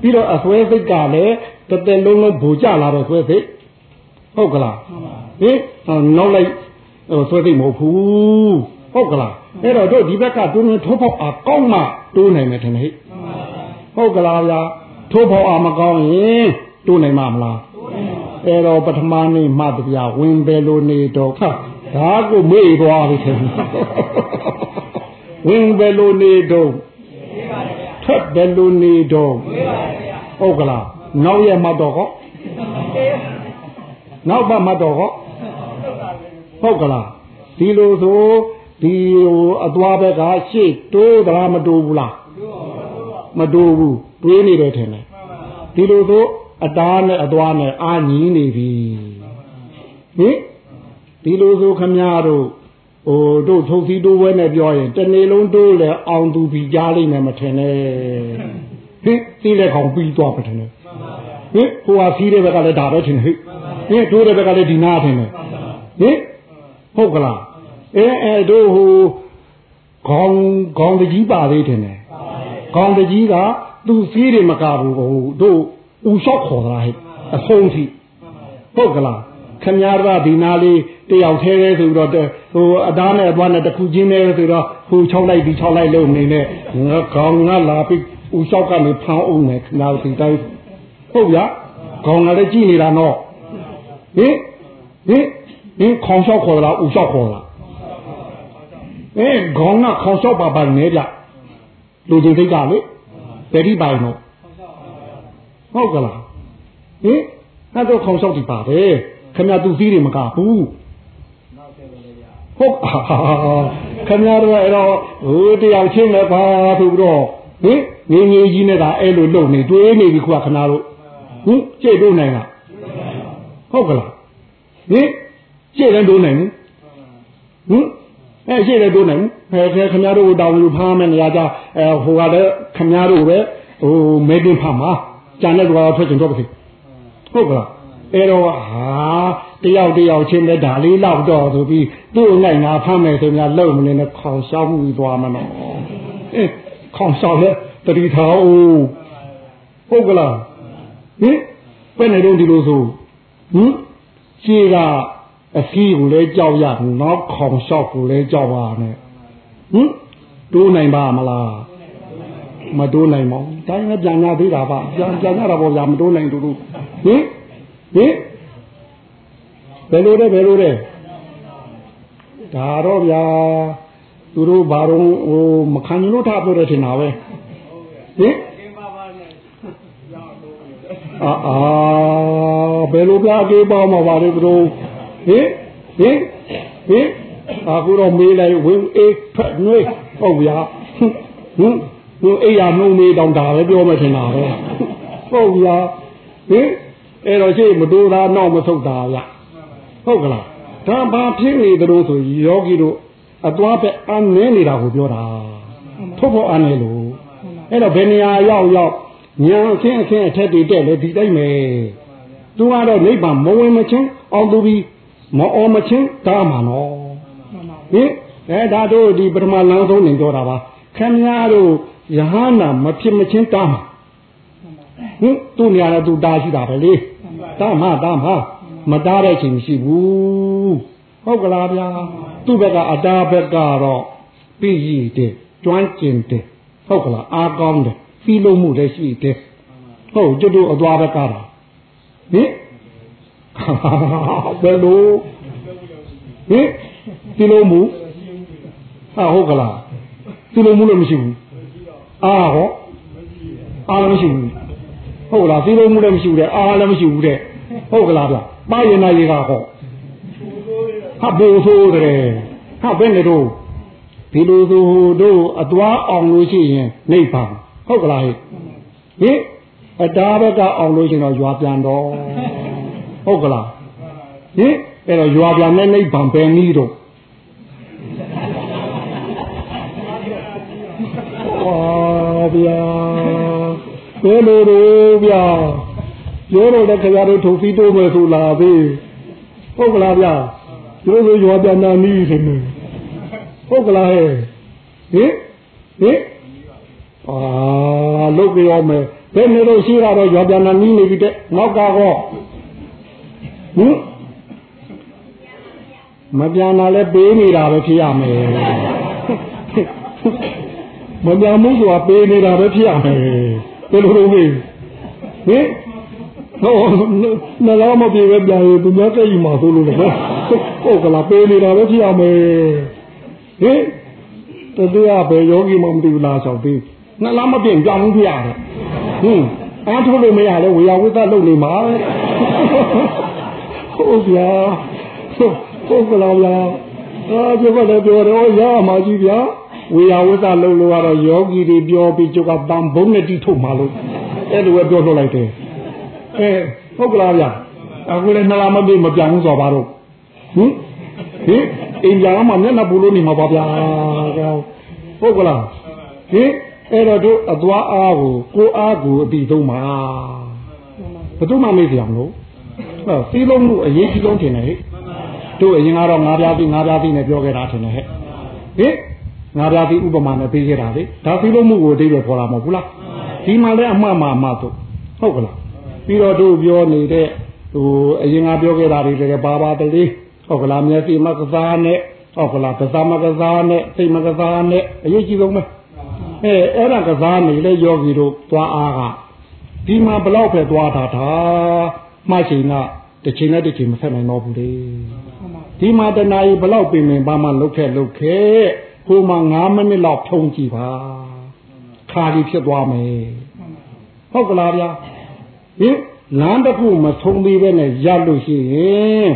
ပြီးတော့အဆွဲစိတ်ကလည်းတသက်လုံးလုံးဘူကြလာတော့ဆွဲစိတ် ဟုတ်ကလားဟင်နောက်လိုက်ဆွဲစိတ်မဟုတ်ဘူးဟုတ်ကလားအဲ့တော့တို့ဒီဘက်ကတွင်းထိုးဖို့အကောင်းမှတိုးနိုင်မယ်ထင်တယ်ဟုတ်ကလားဗျာထိုးဖို့အမကောင်းရင်တိုးနိုင်မှာမလားအဲ့တော့ပထမနေ့မှတပြဝင်ပဲလို့နေတော့ခါဒါကိုမေ့သွားပြီထင်ဝင်ပဲလို့နေတော့ထက်တယ်လို့နေတော့ဟုတ်ကလားနောက်ရမှတော့ဟော နောက်ပါမှတော့ဟောဟုတ်ကလားဒီလိုဆိုဒီဟိုအသွားဘက်ကရှေ့တိုးသလားမတိုးဘူးလားမတိုးဘူးတွေးနေတယ်ထင်တယ်ဒီလိုဆိုအတားနဲ့အသွားနဲ့အာညီနေပြီဟင်ဒီလိုဆိုခမရတို့ဟိုတို့ထုတ်စီတိုးဝဲနဲ့ပြောရင်တနေ့လုံးတိုးလဲအောင်သူပြီးကြားလိမ့်မယ်မထင်နဲ့ဟင်စီးလက်ကောင်ပြီးသွားမထင်နဲ့ဟင်ဟိုဟာစီးတဲ့ဘက်ကလည်းဒါပဲထင်ဟိ ဟင်တိုးတဲ့ဘက်ကလည်းဒီနာထင်တယ်ဟင်ဟုတ်ကလားအဲအဲတို့ဟိုခေါင်းခေါင်းတကြီးပါသေးတယ်နဲ့ခေါင်းတကြီးကသူစီးတယ်မကဘူးဟိုတို့ဥလျှော့ခေါ်တာဟဲ့အဆုံးထိဟုတ်ကလားခမည်းတော်ဒီနာလေးတယောက်သေးသေးဆိုပြီးတော့ဟိုအသားနဲ့အသွားနဲ့တစ်ခုချင်းနဲ့ဆိုတော့ဟို၆လိုက်ဒီ၆လိုက်လို့နေနဲ့ငါခေါင်းငါလာပြီးဥလျှော့ကနေဖောင်းအောင်မယ်ခနာဒီတိုင်းဟုတ်ဗျာခေါင်းကလည်းကြည့်နေတာတော့ ဟင်ဟင်ဟင်ခေါင်းလျှော့ခေါ်လားဥလျှော့ခေါ်လားအဲခေါင်းကခေါင်းလျှော့ပါပါနေကြလူချင်းစိတ်ကလေတတိပိုင်တော့ဟုတ်ကလားဟင်အဲ့တော့ခေါင်းလျှောက်ဒီပါတယ်ခင်ဗျာသူစည်းတွေမကဘူးဟုတ်ခင်ဗျားတို့အဲ့တော့ဟိုတယောက်ချင်းလည်းပါဆိုပြီးတော့ဟင်ငင်းငင်းကြီးနဲ့ကအဲ့လိုလုံနေတွေးနေပြီခုကခဏတို့ဟင်ကြိတ်တို့နိုင်လား ဟုတ်ကလားဟင်ကြိတ်လည်းတို့နိုင်ဘူးဟင်အဲရှိတယ်တို့နိုင်ဘူးအဲခင်ဗျားတို့တောင်းလို့ဖားမယ်နေရာကြအဲဟိုကလည်းခင်ဗျားတို့ပဲဟိုမဲတင်ဖားမှာကြံတဲ့ကွာထွက်ကျင်တော့ပါစေဟုတ်ကလားအဲ့တော့ဟာတယောက်တယောက်ချင်းလည်းဒါလေးလောက်တော့ဆိုပြီးသူ့နိုင်ငါဖမ်းမယ်ဆိုများလုံမနေနဲ့ခေါင်ရှောက်မှုသွားမနော်အဲခေါင်ရှောက်လဲတတိထားဦးဟုတ်ကလားဟင်ဘယ်နဲ့တော့ဒီလိုဆို ဟင်ရှေးကအစည်းကိုလည်းကြောက်ရနောက်ခေါင်လျှောက်ကိုလည်းကြောက်ပါနဲ့ဟင်တိုးနိုင်ပါမလားမတိုးနိုင်ပါဘူးတိုင်းလည်းပြန်ရသေးတာပါပြန်ပြန်ရတာပေါ့ဗျာမတိုးနိုင်တူတူဟင်ဟင်ဘယ်လိုလဲဘယ်လိုလဲဒါတော့ဗျာသူတို့ဘာတော့ဟိုမခံလို့ထားပြောတယ်ထင်တာပဲဟင် အာအာဘယ်လိုပြအကေးပေါ့မှာပါလေသူတို့ဟင်ဟင်ဟင်အခုတော့မေးလိုက်ဝင်အေးဖက်နှွေးဟုတ်ဗျာဟင်ဟိုအိယာနှုံးမေးတောင်ဒါပဲပြောမှထင်တာပဲဟုတ်ဗျာဟင်အဲ့တော့ရှိမတူတာနောက်မဆုတ်တာဗျဟုတ်ကလားဒါဘာဖြစ်နေသလိုဆိုယောဂီတို့အသွားပဲအနည်းနေတာကိုပြောတာထုတ်ဖို့အနည်းလို့အဲ့တော့ဘယ်နေရာရောက်ရောက် ညာအခင်းအခင်းအထက်တွေတက်လေဒီတိုင်းပဲသူကတော့နိဗ္ဗာန်မဝင်မချင်းအောင်သူပြီးမအောင်မချင်းတားမှာနော်ဟင်အဲဒါတို့ဒီပထမလမ်းဆုံးနေကြတာပါခင်ဗျားတို့ယဟန္တာမဖြစ်မချင်းတားမှာဟင်သူ့နေရာနဲ့သူတားရှိတာပဲလေတားမှာတားမှာမတားတဲ့ချိန်မရှိဘူးဟုတ်ကလားဗျာသူ့ဘက်ကအတားဘက်ကတော့ပြည်ရည်တဲ့ကျွမ်းကျင်တယ်ဟုတ်ကလားအားကောင်းတယ် ဖီးလို့မှုလည်းရှိတယ်ဟုတ်ကျွတ်တို့အသွားဘက်ကတော့ဟင်ဘယ်လိုဟင်ဖီးလို့မှုဟာဟုတ်ကလားဖီးလို့မှုလည်းမရှိဘူးအာဟောအာလည်းမရှိဘူးဟုတ်လားဖီးလို့မှုလည်းမရှိဘူးတဲ့အာလည်းမရှိဘူးတဲ့ဟုတ်ကလားဗျပါရင်နာရေကဟောဟာဘိုးဆိုးတယ်ဟာဘယ်နဲ့တော့ဒီလိုဆိုတို့အသွားအောင်လို့ရှိရင်နိဗ္ဗာန် ဟုတ်ကလားဟိဟိအတားဘက်ကအောင်လို့ရှိရင်တော့ရွာပြန်တော့ဟုတ်ကလားဟိအဲ့တော့ရွာပြန်တဲ့နိဗ္ဗာန်ပဲနည်းတော့ဝါဗျာဘယ်လိုတော့ဗျာပြောတော့တဲ့ခရတို့ထုတ်ပြီးတိုးမယ်ဆိုလာသေးဟုတ်ကလားဗျာတို့ဆိုရွာပြန်တာနည်းဆိုနေဟုတ်ကလားဟဲ့ဟင်ဟင် အာလုတ်ပြောမယ်ဘယ်နေတော့ရှိတာတော့ရွာပြန်တာနီးနေပြီတဲ့နောက်ကတော့ဟင်မပြန်တာလဲပေးနေတာပဲဖြစ်ရမယ်မပြန်မှုဆိုတာပေးနေတာပဲဖြစ်ရမယ်ဘယ်လိုလုပ်လဲဟင်ဟောနလာမပြေပဲပြန်ရင်သူများကြိတ်မှာဆိုလို့လေဟုတ်ကလားပေးနေတာပဲဖြစ်ရမယ်ဟင်တတရားပဲယောဂီမှမသိဘူးလားဆောင်သေး နှလားမပြင့်ကြောင်ဘူးဖရတယ်ဟင်းအားထုတ်လို့မရလဲဝေယဝိသလုပ်နေမှာဟုတ်ဗျာဟုတ်ကလားဗျာအာပြောတယ်ပြောတယ်ရမှာကြီးဗျာဝေယဝိသလုပ်လို့ကတော့ယောဂီတွေပြောပြီးကျုပ်ကတန်ဘုံနဲ့တိထုတ်မှာလို့အဲ့လိုပဲပြောထုတ်လိုက်တယ်အဲဟုတ်ကလားဗျာအခုလည်းနှလားမပြင့်မပြောင်းဘူးဆိုပါတော့ဟင်ဟင်အိမ်ပြန်မှမျက်နှာပူလို့နေမှာပါဗျာဟုတ်ကလားဟင် အဲ့တော့တို့အသွားအားကိုကိုအားကိုအပြီးဆုံးမှာဘယ်သူမှမေ့ကြအောင်လို့ဟောစီးလုံးမှုအရေးကြီးဆုံးထင်တယ်ဟဲ့တို့အရင်ကတော့ငါးပြားပြီးငါးပြားပြီးနဲ့ပြောခဲ့တာထင်တယ်ဟဲ့ဟင်ငါးပြားပြီးဥပမာနဲ့ပေးခဲ့တာလေဒါစီးလုံးမှုကိုအတိတ်ပဲခေါ်လာမဟုတ်ဘူးလားဒီမှာလည်းအမှားမှာအမှားတို့ဟုတ်ကလားပြီးတော့တို့ပြောနေတဲ့ဟိုအရင်ကပြောခဲ့တာတွေလည်းပါပါတလေးဟုတ်ကလားမျက်စိမကစားနဲ့ဟုတ်ကလားကစားမကစားနဲ့စိတ်မကစားနဲ့အရေးကြီးဆုံးပဲ အဲအဲ့ဒါကစားနေလေယောဂီတို့သွားအားကဒီမှာဘလောက်ပဲသွားတာဒါမှချိန်ကတစ်ချိန်နဲ့တစ်ချိန်မဆက်နိုင်တော့ဘူးလေဒီမှာတနာရီဘလောက်ပြင်ပင်ပါမှလုတ်ခဲ့လုတ်ခဲ့ဟိုမှာ9မိနစ်လောက်ထုံးကြည့်ပါခါကြီးဖြစ်သွားမယ်ဟုတ်ကလားဗျာဟင်လမ်းတစ်ခုမဆုံးသေးပဲနဲ့ရလို့ရှိရင်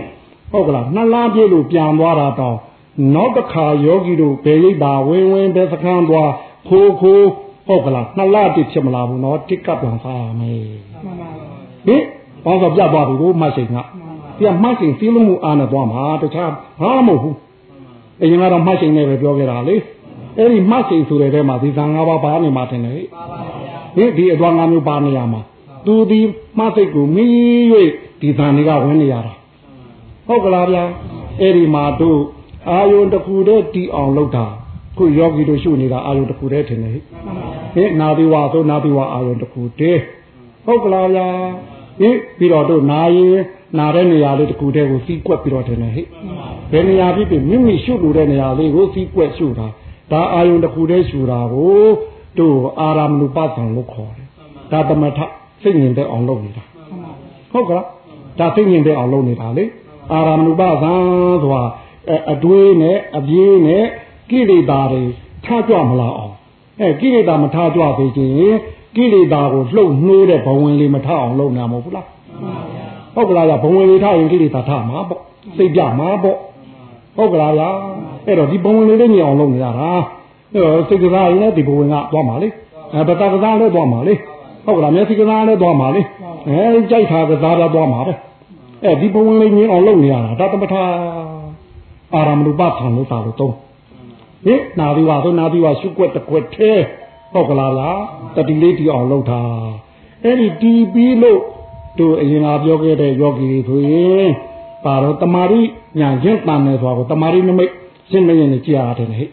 ဟုတ်ကလားနှစ်လားပြည့်လို့ပြန်သွားတာတော့နောက်တစ်ခါယောဂီတို့ဘယ်ရိပ်ပါဝင်းဝင်းဘယ်စခန်းသွား ခိုးခိုးဟုတ်ကလားနှစ်လားတိဖြစ်မလာဘူးနော်တစ်ကပ်ပြန်စားရမယ်မှန်ပါဟင်ဘောင်းဆိုပြသွားပြီကိုမတ်စိန်ကပြမတ်စိန်စီးလုံးမှုအားနဲ့သွားမှာတခြားဘာမှမဟုတ်ဘူးအရင်ကတော့မတ်စိန်နဲ့ပဲပြောခဲ့တာလေအဲ့ဒီမတ်စိန်ဆိုတဲ့ထဲမှာဒီသံ၅ပါးပါနေမှာတင်တယ်ဟင်ဒီအတော်၅မျိုးပါနေရမှာသူဒီမတ်စိတ်ကိုမီး၍ဒီသံတွေကဝင်နေရတာဟုတ်ကလားဗျာအဲ့ဒီမှာတို့အာယုန်တစ်ခုတည်းတီအောင်လုပ်တာ ခုယောဂီတို့ရှုနေတာအာယုန်တစ်ခုတည်းထင်တယ်ဟဲ့နာသီဝါဆိုနာသီဝါအာယုန်တစ်ခုတည်းဟုတ်ကလားဗျာဟင်ပြီးတော့တို့နာရင်နာတဲ့နေရာလေးတစ်ခုတည်းကိုစီးကွက်ပြီးတော့ထင်တယ်ဟဲ့ဘယ်နေရာဖြစ်ဖြစ်မိမိရှုလို့တဲ့နေရာလေးကိုစီးကွက်ရှုတာဒါအာယုန်တစ်ခုတည်းရှုတာကိုတို့အာရမဏုပသံလို့ခေါ်တယ်ဒါသမထစိတ်ငြိမ်တဲ့အောင်လုပ်နေတာဟုတ်ကလားဒါစိတ်ငြိမ်တဲ့အောင်လုပ်နေတာလေအာရမဏုပသံဆိုတာအတွေးနဲ့အပြေးနဲ့ ကိလေသာတွေထားကြမလားအောင်အဲကိလေသာမထားကြသေးခြင်းကိလေသာကိုလှုပ်နှိုးတဲ့ဘဝင်လေးမထားအောင်လုပ်နေမှာမဟုတ်ဘူးလားဟုတ်ကလားဗျဘဝင်လေးထားရင်ကိလေသာထားမှာပေါ့စိတ်ပြမှာပေါ့ဟုတ်ကလားဗျအဲ့တော့ဒီဘဝင်လေးလေးညင်အောင်လုပ်နေရတာအဲ့တော့စိတ်ကစားရင်လည်းဒီဘဝင်ကသွားမှာလေအဲပတကစားလည်းသွားမှာလေဟုတ်ကလားမျက်စိကစားလည်းသွားမှာလေအဲကြိုက်တာကစားလည်းသွားမှာပဲအဲဒီဘဝင်လေးညင်အောင်လုပ်နေရတာဒါတမထာအာရမဏုပသံလို့သာလို့သုံး ဟင်နာသီဝါဆိုနာသီဝါရှုွက်တကွက်သေးဟုတ်ကလားလားတတိလေးတီအောင်လုပ်တာအဲ့ဒီတီးပြီးလို့တို့အရင်ကပြောခဲ့တဲ့ယောဂီတွေဆိုရင်ပါတော့တမာရီညာချင်းတန်တယ်ဆိုတော့တမာရီနမိတ်ရှင်းမရင်ကြည်ရတယ်ဟဲ့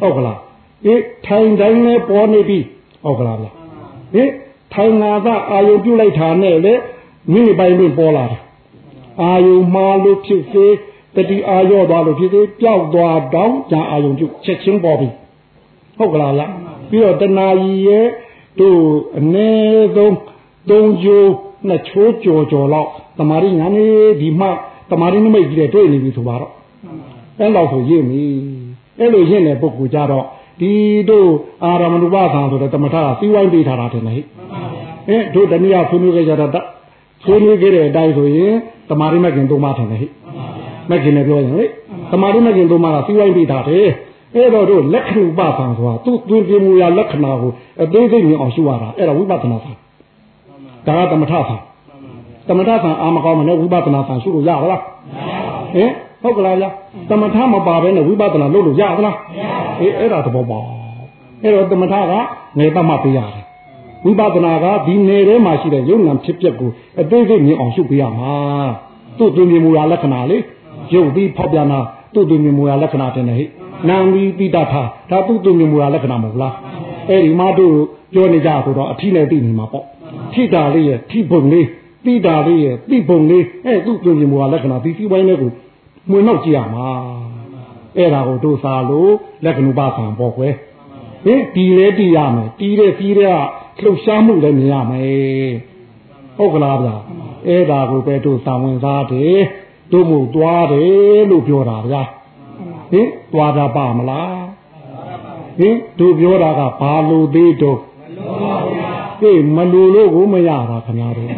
ဟုတ်ကလားအေးထိုင်တိုင်းနဲ့ပေါ်နေပြီဟုတ်ကလားဗျဟင်ထိုင်ငါကအာယုံပြုတ်လိုက်တာနဲ့လေမိမိပိုင်လို့ပေါ်လာတယ်အာယုံမှားလို့ဖြစ်စေ တတိအာရော့သွားလို့ဖြစ်စေပျောက်သွားတော့ညာအာယုံပြုတ်ချက်ချင်းပေါ်ပြီဟုတ်ကလားလားပြီးတော့တဏှာကြီးရဲ့တို့အ ਨੇ ဆုံးသုံးချိုးနှစ်ချိုးကြော်ကြော်လောက်တမာရီညာနေဒီမှတမာရီနမိတ်ကြီးတဲ့တွေ့နေပြီဆိုပါတော့အဲ့လောက်ဆိုရင့်ပြီအဲ့လိုရင့်တဲ့ပုဂ္ဂိုလ်ကြတော့ဒီတို့အာရမဏုပသံဆိုတဲ့တမထကစီးဝိုင်းပေးထားတာတယ်ဟဲ့အဲတို့တနည်းဆွေးနွေးကြကြတာဆွေးနွေးခဲ့တဲ့အတိုင်းဆိုရင်တမာရီမကင်သုံးပါထင်တယ်ဟဲ့ မကင်နဲ့ပြောရင်လေတမာရီမကင်သုံးပါကစီးဝိုင်းပေးထားတယ်အဲ့တော့တို့လက္ခဏုပသံဆိုတာသူ့သွင်းပြမူရလက္ခဏာကိုအသေးစိတ်မြင်အောင်ရှုရတာအဲ့ဒါဝိပဿနာသံဒါကတမထသံတမထသံအာမကောင်းမနဲ့ဝိပဿနာသံရှုလို့ရပါလားဟင်ဟုတ်ကလားလားတမထမပါဘဲနဲ့ဝိပဿနာလုပ်လို့ရပါလားအေးအဲ့ဒါသဘောပေါက်အဲ့တော့တမထကနေပတ်မှပေးရတယ်ဝိပဿနာကဒီနေထဲမှာရှိတဲ့ယုံနာဖြစ်ပျက်ကိုအသေးစိတ်မြင်အောင်ရှုပေးရမှာသူ့သွင်းမြင်မူရလက္ခဏာလေ ရုပ်ပြီးဖောက်ပြန်တာသူ့သွင်းမြင်မူရလက္ခဏာတင်တယ်ဟဲ့နာမ်ပြီးတိတ္တထာဒါသူ့သွင်းမြင်မူရလက္ခဏာမဟုတ်လားအဲ့ဒီမှာတို့ပြောနေကြဆိုတော့အထီးနဲ့သိနေမှာပေါ့ထိတာလေးရဲ့ထိပုံလေးတိတာလေးရဲ့တိပုံလေးအဲသူ့သွင်းမြင်မူရလက္ခဏာဒီစီပိုင်းလေးကိုမွေနောက်ကြည့်ရမှာအဲ့ဒါကိုတို့စာလို့လက္ခဏုပဆံပေါ့ကွယ်ဟင်တီလဲတီရမယ်တီးတဲ့တီးတဲ့ကလှုပ်ရှားမှုလည်းမြင်ရမယ်ဟုတ်ကလားဗျာအဲ့ဒါကိုပဲတို့စာဝင်စားတယ် တို့မို့သွားတယ်လို့ပြောတာဗျာဟင်သွားတာပါမလားဟင်တို့ပြောတာကဘာလို့သေးတော့ဟေးမလူလို့ကိုမရတာခင်ဗျားတို့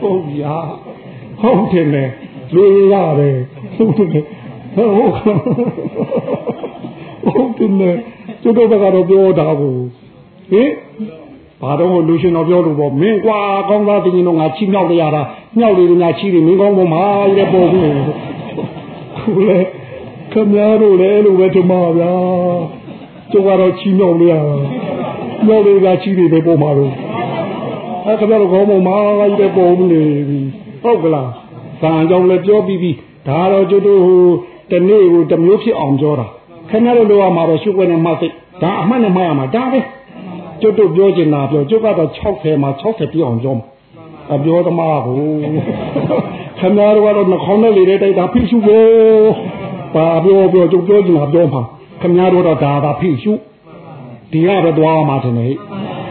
ဟုတ်ဗျာဟုတ်တယ်လေလူရတယ်ဟုတ်တယ်ဟုတ်ဟုတ်တယ်ကျွတ်တော့ကတော့ပြောတာကိုဟင် ဘာတော့လူရှင်တော်ပြောလို့ပေါ့မင်းကွာကောင်းသားတင်ရင်တော့ငါချိမြောက်ရတာမြောက်လေငါချိတယ်မင်းကောင်းပေါ်မှာရပေါ်ဘူးခုလေခမရတို့လည်းလို့ပဲထမဗျာကျုပ်ကတော့ချိမြောက်လေရမြောက်လေကချိတယ်ပဲပေါ်မှာတော့အဲခမရတို့ကောင်းပေါ်မှာရပေါ်ဘူးလေဟုတ်ကလားဇာန်ကြောင့်လည်းပြောပြီးပြီးဒါတော့ကျွတ်တို့ဟိုတနေ့ကိုတမျိုးဖြစ်အောင်ပြောတာခင်ဗျားတို့လိုရမှာတော့ရှုပ်ွက်နေမှစိတ်ဒါအမှတ်နဲ့မှတ်ရမှာဒါပဲ ကျွတ်တို့ပြောချင်တာပြောကျွတ်ကတော့60မှာ60ပြည့်အောင်ပြောမှာအပြောသမားကိုခင်ဗျားတို့ကတော့နှခေါင်းနဲ့လေတဲ့တိုက်တာဖိရှုကိုပါပြောပြောကျွတ်ပြောချင်တာပြောမှာခင်ဗျားတို့တော့ဒါသာဖိရှုဒီကတော့သွားမှာတယ်လေ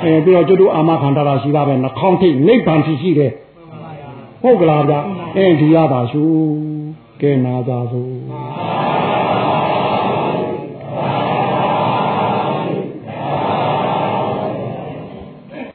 အဲပြီးတော့ကျွတ်တို့အာမခန္ဓာရှိတာပဲနှခေါင်းထိတ်နိဗ္ဗာန်ရှိတယ်ဟုတ်ကလားဗျအဲဒီရပါရှုကဲနာကြစို့